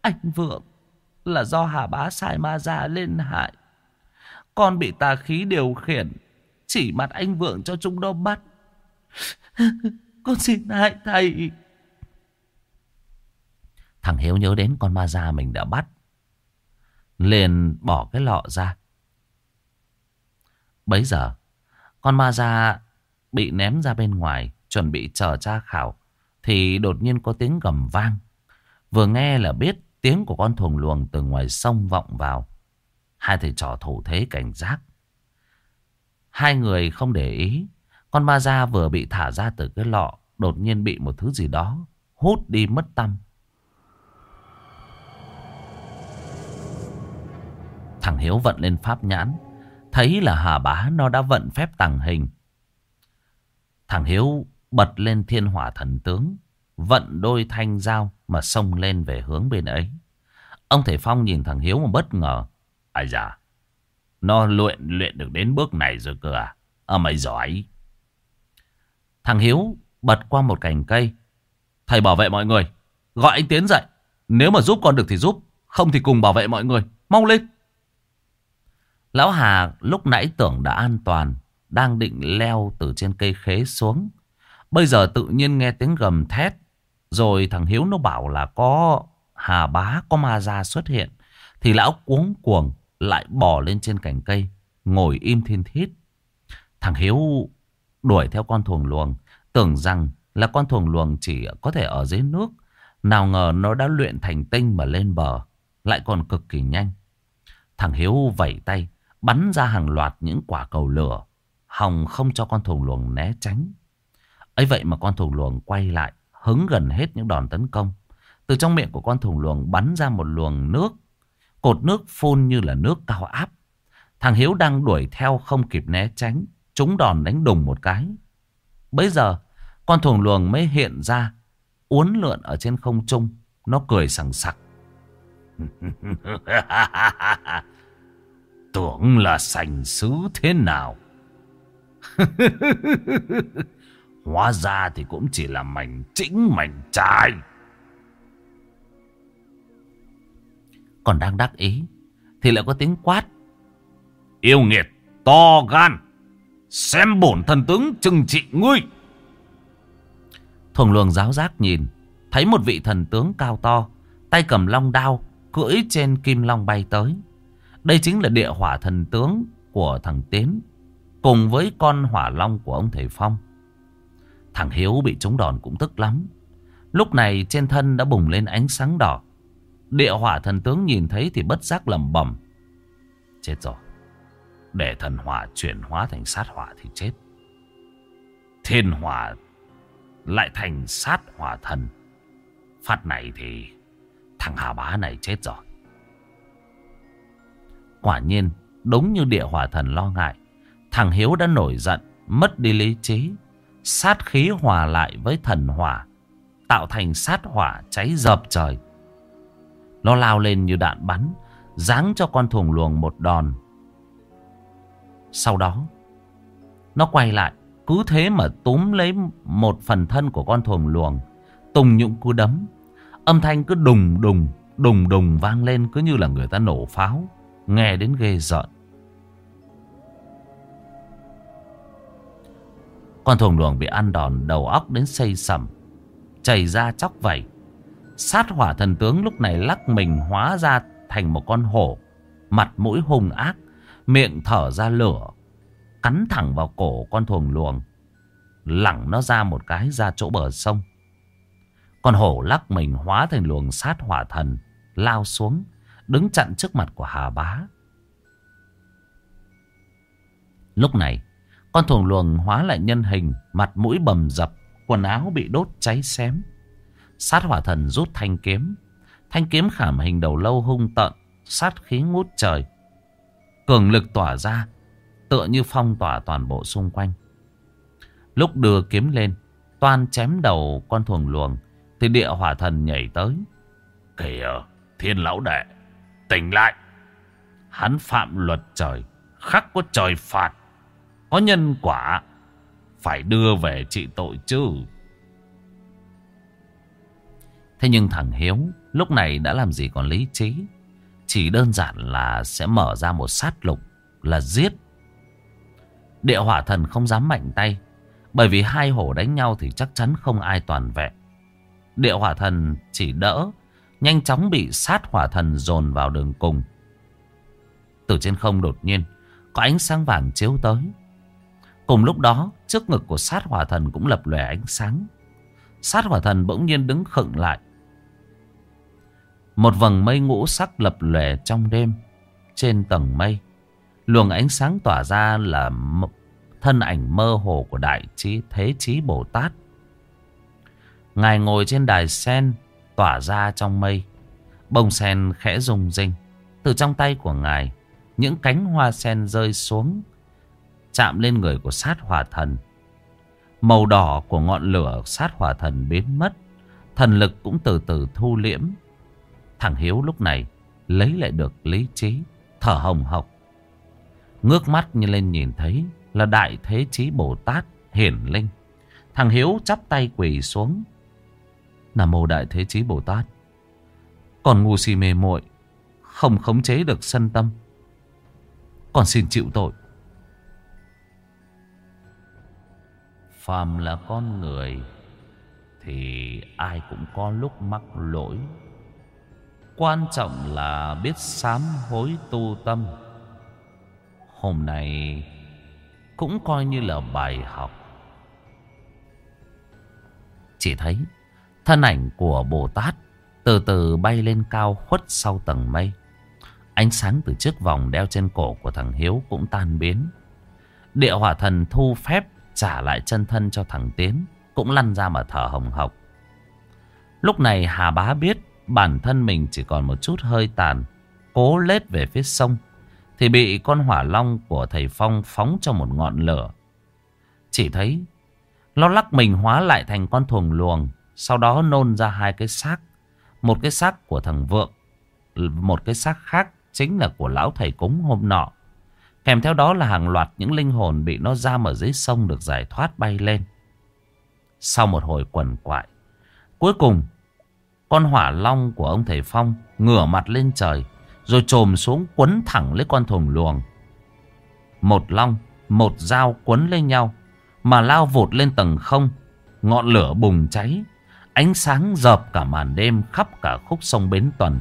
Anh Vượng là do Hà Bá sai ma ra lên hại. Con bị tà khí điều khiển, chỉ mặt anh Vượng cho chúng nó bắt. Con xin hại thầy. Thằng Hiếu nhớ đến con ma da mình đã bắt. Liền bỏ cái lọ ra. Bấy giờ, con ma da bị ném ra bên ngoài, chuẩn bị chờ tra khảo. Thì đột nhiên có tiếng gầm vang. Vừa nghe là biết tiếng của con thùng luồng từ ngoài sông vọng vào. Hai thầy trò thủ thế cảnh giác. Hai người không để ý. Con ma da vừa bị thả ra từ cái lọ. Đột nhiên bị một thứ gì đó hút đi mất tâm. Thằng Hiếu vận lên pháp nhãn. Thấy là Hà Bá nó đã vận phép tàng hình. Thằng Hiếu bật lên thiên hỏa thần tướng. Vận đôi thanh dao mà xông lên về hướng bên ấy. Ông Thể Phong nhìn thằng Hiếu mà bất ngờ. Ai già, nó luyện luyện được đến bước này rồi cơ à? À mày giỏi. Thằng Hiếu bật qua một cành cây. Thầy bảo vệ mọi người. Gọi anh Tiến dậy. Nếu mà giúp con được thì giúp. Không thì cùng bảo vệ mọi người. Mau lên. Lão Hà lúc nãy tưởng đã an toàn. Đang định leo từ trên cây khế xuống. Bây giờ tự nhiên nghe tiếng gầm thét. Rồi thằng Hiếu nó bảo là có Hà Bá có ma ra xuất hiện. Thì lão cuống cuồng lại bò lên trên cành cây. Ngồi im thiên thít. Thằng Hiếu đuổi theo con thuồng luồng. Tưởng rằng là con thuồng luồng chỉ có thể ở dưới nước. Nào ngờ nó đã luyện thành tinh mà lên bờ. Lại còn cực kỳ nhanh. Thằng Hiếu vẩy tay. Bắn ra hàng loạt những quả cầu lửa. Hòng không cho con thuồng luồng né tránh. ấy vậy mà con thuồng luồng quay lại. Hứng gần hết những đòn tấn công. Từ trong miệng của con thùng luồng bắn ra một luồng nước. Cột nước phun như là nước cao áp. Thằng Hiếu đang đuổi theo không kịp né tránh. Chúng đòn đánh đùng một cái. Bây giờ, con thùng luồng mới hiện ra. Uốn lượn ở trên không trung. Nó cười sằng sặc. Tưởng là sành sứ thế nào? Hóa ra thì cũng chỉ là mảnh chĩnh mảnh trai. Còn đang đắc ý Thì lại có tiếng quát. Yêu nghiệt to gan Xem bổn thần tướng trừng trị ngươi. Thuồng luồng giáo giác nhìn Thấy một vị thần tướng cao to Tay cầm long đao Cưỡi trên kim long bay tới. Đây chính là địa hỏa thần tướng Của thằng Tiến Cùng với con hỏa long của ông Thầy Phong. Thằng Hiếu bị trúng đòn cũng tức lắm. Lúc này trên thân đã bùng lên ánh sáng đỏ Địa hỏa thần tướng nhìn thấy thì bất giác lầm bầm. Chết rồi. Để thần hỏa chuyển hóa thành sát hỏa thì chết. Thiên hỏa lại thành sát hỏa thần. Phát này thì thằng Hà Bá này chết rồi. Quả nhiên, đúng như địa hỏa thần lo ngại. Thằng Hiếu đã nổi giận, mất đi lý trí. Sát khí hòa lại với thần hỏa. Tạo thành sát hỏa cháy dập trời. Nó lao lên như đạn bắn, Giáng cho con thùng luồng một đòn Sau đó, Nó quay lại, Cứ thế mà túm lấy một phần thân của con thùng luồng, Tùng những cú đấm Âm thanh cứ đùng đùng Đùng đùng vang lên cứ như là người ta nổ pháo, Nghe đến ghê giận Con thùng luồng bị ăn đòn, đầu óc đến xây sầm. Chảy ra chóc vẩy. Sát hỏa thần tướng lúc này lắc mình hóa ra thành một con hổ. Mặt mũi hung ác. Miệng thở ra lửa. Cắn thẳng vào cổ con thuồng luồng. Lẳng nó ra một cái ra chỗ bờ sông. Con hổ lắc mình hóa thành luồng sát hỏa thần. Lao xuống. Đứng chặn trước mặt của Hà Bá. Lúc này, con thuồng luồng hóa lại nhân hình, mặt mũi bầm dập, quần áo bị đốt cháy xém. Sát hỏa thần rút thanh kiếm. Thanh kiếm khảm hình đầu lâu hung tợn, sát khí ngút trời. Cường lực tỏa ra, tựa như phong tỏa toàn bộ xung quanh. Lúc đưa kiếm lên, toan chém đầu con thuồng luồng, thì địa hỏa thần nhảy tới. Kìa, thiên lão đệ, tỉnh lại. Hắn phạm luật trời, khắc có trời phạt. Có nhân quả Phải đưa về trị tội chứ Thế nhưng thằng Hiếu Lúc này đã làm gì còn lý trí Chỉ đơn giản là Sẽ mở ra một sát lục Là giết Địa hỏa thần không dám mạnh tay Bởi vì hai hổ đánh nhau Thì chắc chắn không ai toàn vẹn Địa hỏa thần chỉ đỡ Nhanh chóng bị sát hỏa thần dồn vào đường cùng Từ trên không đột nhiên Có ánh sáng vàng chiếu tới Cùng lúc đó, trước ngực của sát hỏa thần cũng lập lòe ánh sáng. Sát hỏa thần bỗng nhiên đứng khựng lại. Một vầng mây ngũ sắc lập lòe trong đêm. Trên tầng mây, luồng ánh sáng tỏa ra là thân ảnh mơ hồ của Đại trí Thế Chí Bồ Tát. Ngài ngồi trên đài sen tỏa ra trong mây. Bông sen khẽ rung rinh. Từ trong tay của Ngài, những cánh hoa sen rơi xuống chạm lên người của sát hỏa thần. Màu đỏ của ngọn lửa sát hỏa thần biến mất. Thần lực cũng từ từ thu liễm. Thằng Hiếu lúc này lấy lại được lý trí, thở hồng hộc. Ngước mắt như lên nhìn thấy là Đại Thế Chí Bồ Tát hiển linh. Thằng Hiếu chắp tay quỳ xuống. Nam mô Đại Thế Chí Bồ Tát. Còn ngu si mê muội không khống chế được sân tâm. Còn xin chịu tội. Phàm là con người Thì ai cũng có lúc mắc lỗi Quan trọng là biết sám hối tu tâm. Hôm nay Cũng coi như là bài học. Chỉ thấy Thân ảnh của Bồ Tát Từ từ bay lên cao khuất sau tầng mây. Ánh sáng từ chiếc vòng đeo trên cổ của thằng Hiếu cũng tan biến. Địa hỏa thần thu phép Trả lại chân thân cho thằng Tiến Cũng lăn ra mà thở hồng hộc. Lúc này Hà Bá biết Bản thân mình chỉ còn một chút hơi tàn Cố lết về phía sông Thì bị con hỏa long của thầy Phong Phóng cho một ngọn lửa Chỉ thấy Nó lắc mình hóa lại thành con thuồng luồng Sau đó nôn ra hai cái xác Một cái xác của thằng Vượng Một cái xác khác Chính là của lão thầy cúng hôm nọ Kèm theo đó là hàng loạt những linh hồn bị nó giam ở dưới sông được giải thoát bay lên. Sau một hồi quần quại, cuối cùng con hỏa long của ông thầy Phong ngửa mặt lên trời rồi trồm xuống quấn thẳng lấy con thùng luồng. Một long, một dao quấn lên nhau mà lao vụt lên tầng không, ngọn lửa bùng cháy, ánh sáng dợp cả màn đêm khắp cả khúc sông Bến Tuần.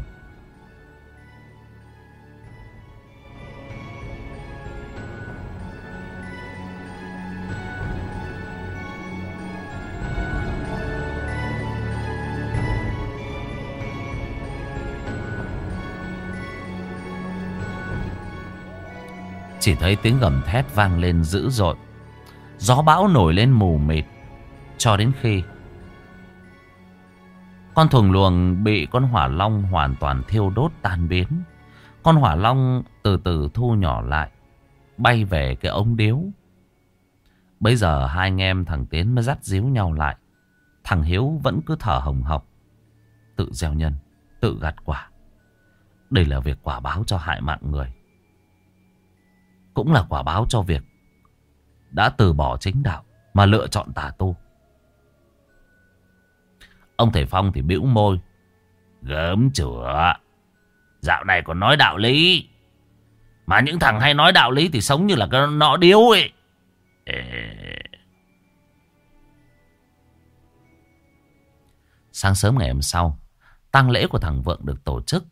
Chỉ thấy tiếng gầm thét vang lên dữ dội. Gió bão nổi lên mù mịt, Cho đến khi Con thùng luồng bị con hỏa long hoàn toàn thiêu đốt tan biến. Con hỏa long từ từ thu nhỏ lại, Bay về cái ống điếu. Bây giờ hai anh em thằng Tiến mới dắt díu nhau lại. Thằng Hiếu vẫn cứ thở hồng hộc, Tự gieo nhân, Tự gặt quả. Đây là việc quả báo cho hại mạng người cũng là quả báo cho việc đã từ bỏ chính đạo mà lựa chọn tà tu. Ông Thầy Phong thì bĩu môi. Gớm chửa. Dạo này còn nói đạo lý. Mà những thằng hay nói đạo lý thì sống như là cái nọ điếu ấy. Ê... Sáng sớm ngày hôm sau, tang lễ của thằng Vượng được tổ chức.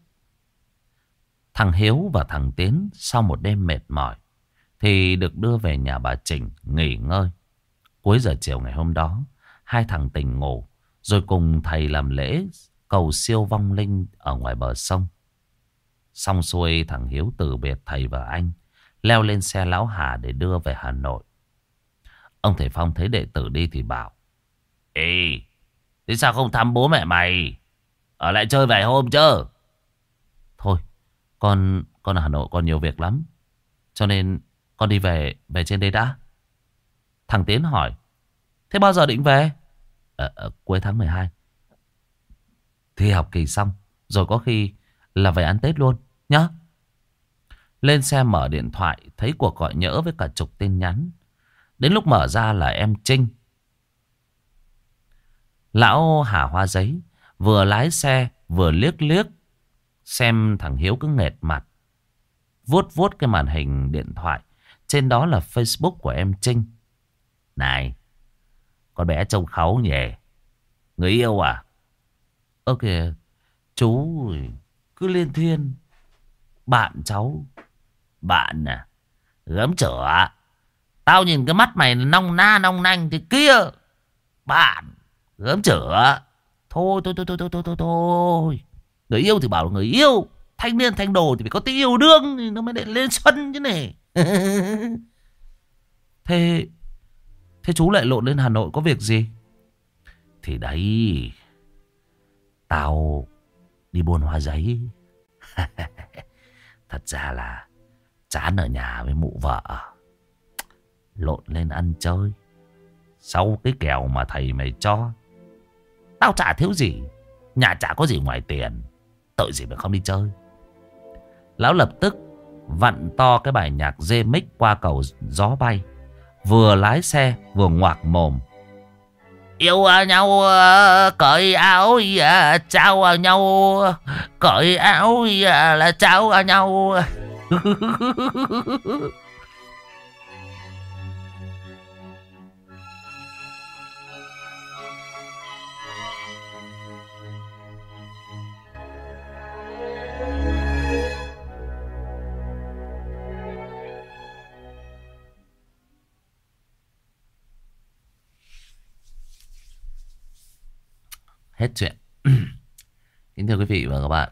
Thằng Hiếu và thằng Tiến sau một đêm mệt mỏi thì được đưa về nhà bà Trình nghỉ ngơi. Cuối giờ chiều ngày hôm đó, hai thằng tỉnh ngủ rồi cùng thầy làm lễ cầu siêu vong linh ở ngoài bờ sông. Xong xuôi thằng Hiếu từ biệt thầy và anh, leo lên xe lão Hà để đưa về Hà Nội. Ông thầy Phong thấy đệ tử đi thì bảo, Ê, thế sao không thăm bố mẹ mày? Ở lại chơi vài hôm chứ? Thôi, con con ở Hà Nội còn nhiều việc lắm. Cho nên con đi về về trên đây đã. Thằng Tiến hỏi, thế bao giờ định về? à, à, cuối tháng 12. Thi học kỳ xong, rồi có khi là về ăn Tết luôn, nhá. Lên xe mở điện thoại, thấy cuộc gọi nhỡ với cả chục tin nhắn. Đến lúc mở ra là em Trinh. Lão Hà Hoa Giấy vừa lái xe vừa liếc liếc xem thằng Hiếu cứ nghệt mặt. Vuốt vuốt cái màn hình điện thoại. Trên đó là Facebook của em Trinh. Này, con bé trông kháu nhỉ? Người yêu à? Ơ kìa, chú cứ liên thiên. Bạn cháu. Bạn à? Gớm chở Tao nhìn cái mắt mày nong na nong nanh thì kia. Bạn. Gớm chở Thôi thôi thôi thôi thôi thôi thôi thôi. Người yêu thì bảo là người yêu. Thanh niên thanh đồ thì phải có tí yêu đương thì nó mới lên xuân chứ này. thế thế chú lại lộn lên Hà Nội có việc gì? Thì đấy, Tao đi buôn hoa giấy. Thật ra là Chán ở nhà với mụ vợ. Lộn lên ăn chơi. Sau cái kèo mà thầy mày cho, Tao chả thiếu gì. Nhà chả có gì ngoài tiền. Tội gì mà không đi chơi? Lão lập tức Vặn to cái bài nhạc dê mic qua cầu gió bay. Vừa lái xe, vừa ngoạc mồm. Yêu nhau, cởi áo, trao nhau. Cởi áo là trao nhau. Hết chuyện. Kính thưa quý vị và các bạn.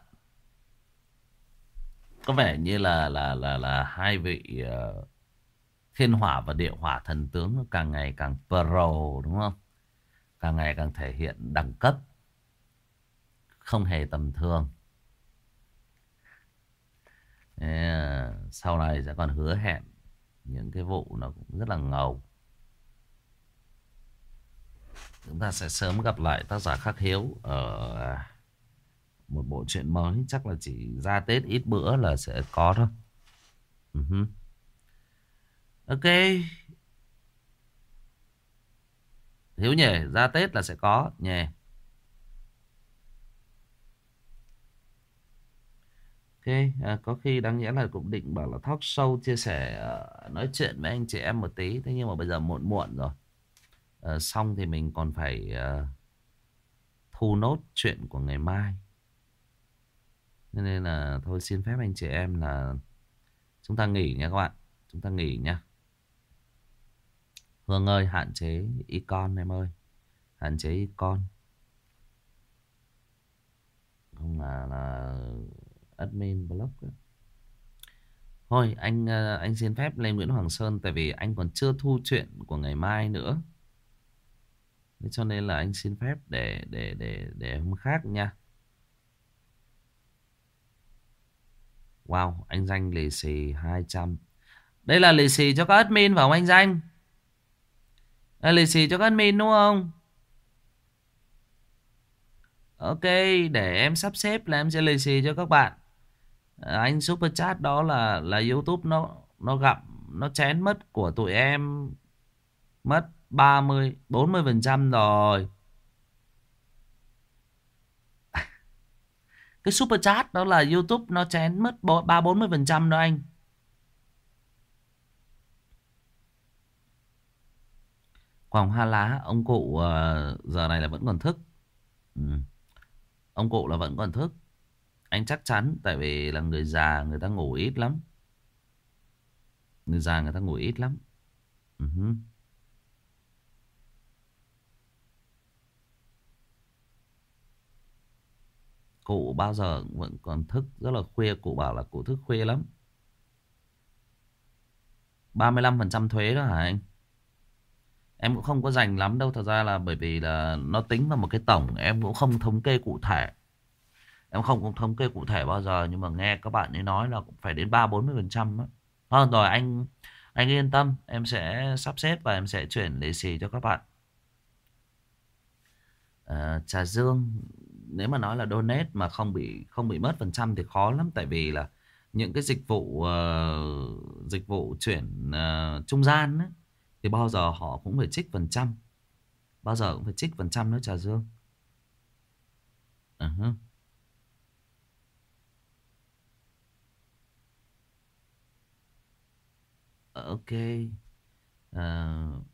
Có vẻ như là là là là hai vị uh, thiên hỏa và địa hỏa thần tướng càng ngày càng pro đúng không? Càng ngày càng thể hiện đẳng cấp. Không hề tầm thường. Yeah, sau này sẽ còn hứa hẹn những cái vụ nó cũng rất là ngầu. Chúng ta sẽ sớm gặp lại tác giả Khắc Hiếu ở một bộ truyện mới. Chắc là chỉ ra Tết ít bữa là sẽ có thôi. Ừ uh -huh. Ok. Hiếu nhỉ, ra Tết là sẽ có nhỉ. Ok, à, có khi đáng nhẽ là cũng định bảo là talk show chia sẻ uh, nói chuyện với anh chị em một tí. Thế nhưng mà bây giờ muộn muộn rồi Ờ, xong thì mình còn phải uh, thu nốt chuyện của ngày mai. Nên là thôi xin phép anh chị em là chúng ta nghỉ nha các bạn. Chúng ta nghỉ nha Hương ơi hạn chế icon em ơi. Hạn chế icon không là là admin block đó. Thôi anh ờ, anh xin phép lên Nguyễn Hoàng Sơn tại vì anh còn chưa thu chuyện của ngày mai nữa. Thế cho nên là anh xin phép để để để để hôm khác nha. Wow, anh danh lì xì 200. Đây là lì xì cho các admin phải không anh danh? Đây lì xì cho các admin đúng không? Ok, để em sắp xếp là em sẽ lì xì cho các bạn. À, anh super chat đó là là YouTube nó nó gặp nó chén mất của tụi em mất 30, 40% rồi. Cái super chat đó là YouTube nó chén mất 3-40% đó anh. Quảng Hoa Lá, ông cụ ờ, giờ này là vẫn còn thức. ừ. Ông cụ là vẫn còn thức Anh chắc chắn Tại vì là người già người ta ngủ ít lắm Người già người ta ngủ ít lắm ừ uh -huh. Cụ bao giờ vẫn còn thức rất là khuya. Cụ bảo là cụ thức khuya lắm. 35% thuế đó hả anh? Em cũng không có dành lắm đâu Thật ra là bởi vì là nó tính vào một cái tổng Em cũng không thống kê cụ thể. Em không có thống kê cụ thể bao giờ Nhưng mà nghe các bạn ấy nói là cũng phải đến 3-40% đó. Thôi rồi anh anh yên tâm Em sẽ sắp xếp và em sẽ chuyển lì xì cho các bạn. À, Trà Dương nếu mà nói là donate mà không bị không bị mất phần trăm thì khó lắm. Tại vì là những cái dịch vụ uh, dịch vụ chuyển uh, trung gian ấy, thì bao giờ họ cũng phải trích phần trăm. Bao giờ cũng phải trích phần trăm nữa trà dương. Ờ uh -huh. ok. Uh,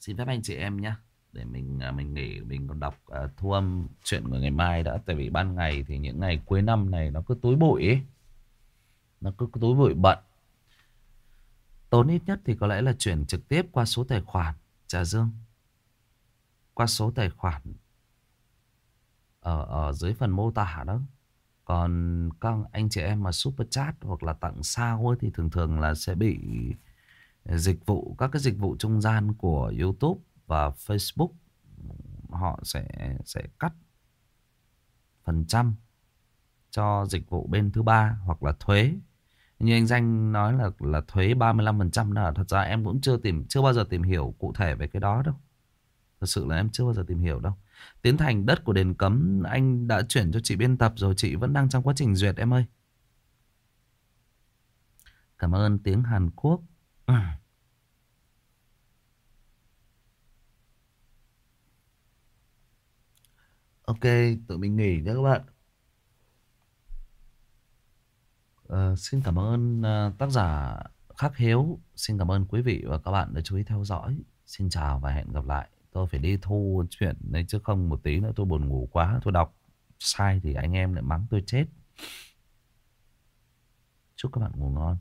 xin phép anh chị em nhé để mình à, mình nghỉ mình còn đọc uh, thu âm chuyện của ngày mai đã. Tại vì ban ngày thì những ngày cuối năm này nó cứ túi bụi. Ấy nó cứ túi bụi bận. Tốn ít nhất thì có lẽ là chuyển trực tiếp qua số tài khoản. Trà Dương. Qua số tài khoản Ở, ở dưới phần mô tả đó. Còn các anh chị em mà super chat hoặc là tặng sao ấy, Thì thường thường là sẽ bị dịch vụ Các cái dịch vụ trung gian của Youtube và Facebook, Họ sẽ sẽ cắt phần trăm cho dịch vụ bên thứ ba hoặc là thuế như anh Danh nói là là thuế 35% là thật ra em cũng chưa tìm, chưa bao giờ tìm hiểu cụ thể về cái đó đâu. Thật sự là em chưa bao giờ tìm hiểu đâu. Tiến thành, đất của đền cấm, anh đã chuyển cho chị biên tập rồi, chị vẫn đang trong quá trình duyệt em ơi. Cảm ơn tiếng Hàn Quốc. Ok, tụi mình nghỉ nhé các bạn. Uh, xin cảm ơn uh, tác giả Khắc Hiếu. Xin cảm ơn quý vị và các bạn đã chú ý theo dõi. Xin chào và hẹn gặp lại. Tôi phải đi thu chuyện đấy chứ không một tí nữa tôi buồn ngủ quá. Tôi đọc sai thì anh em lại mắng tôi chết. Chúc các bạn ngủ ngon.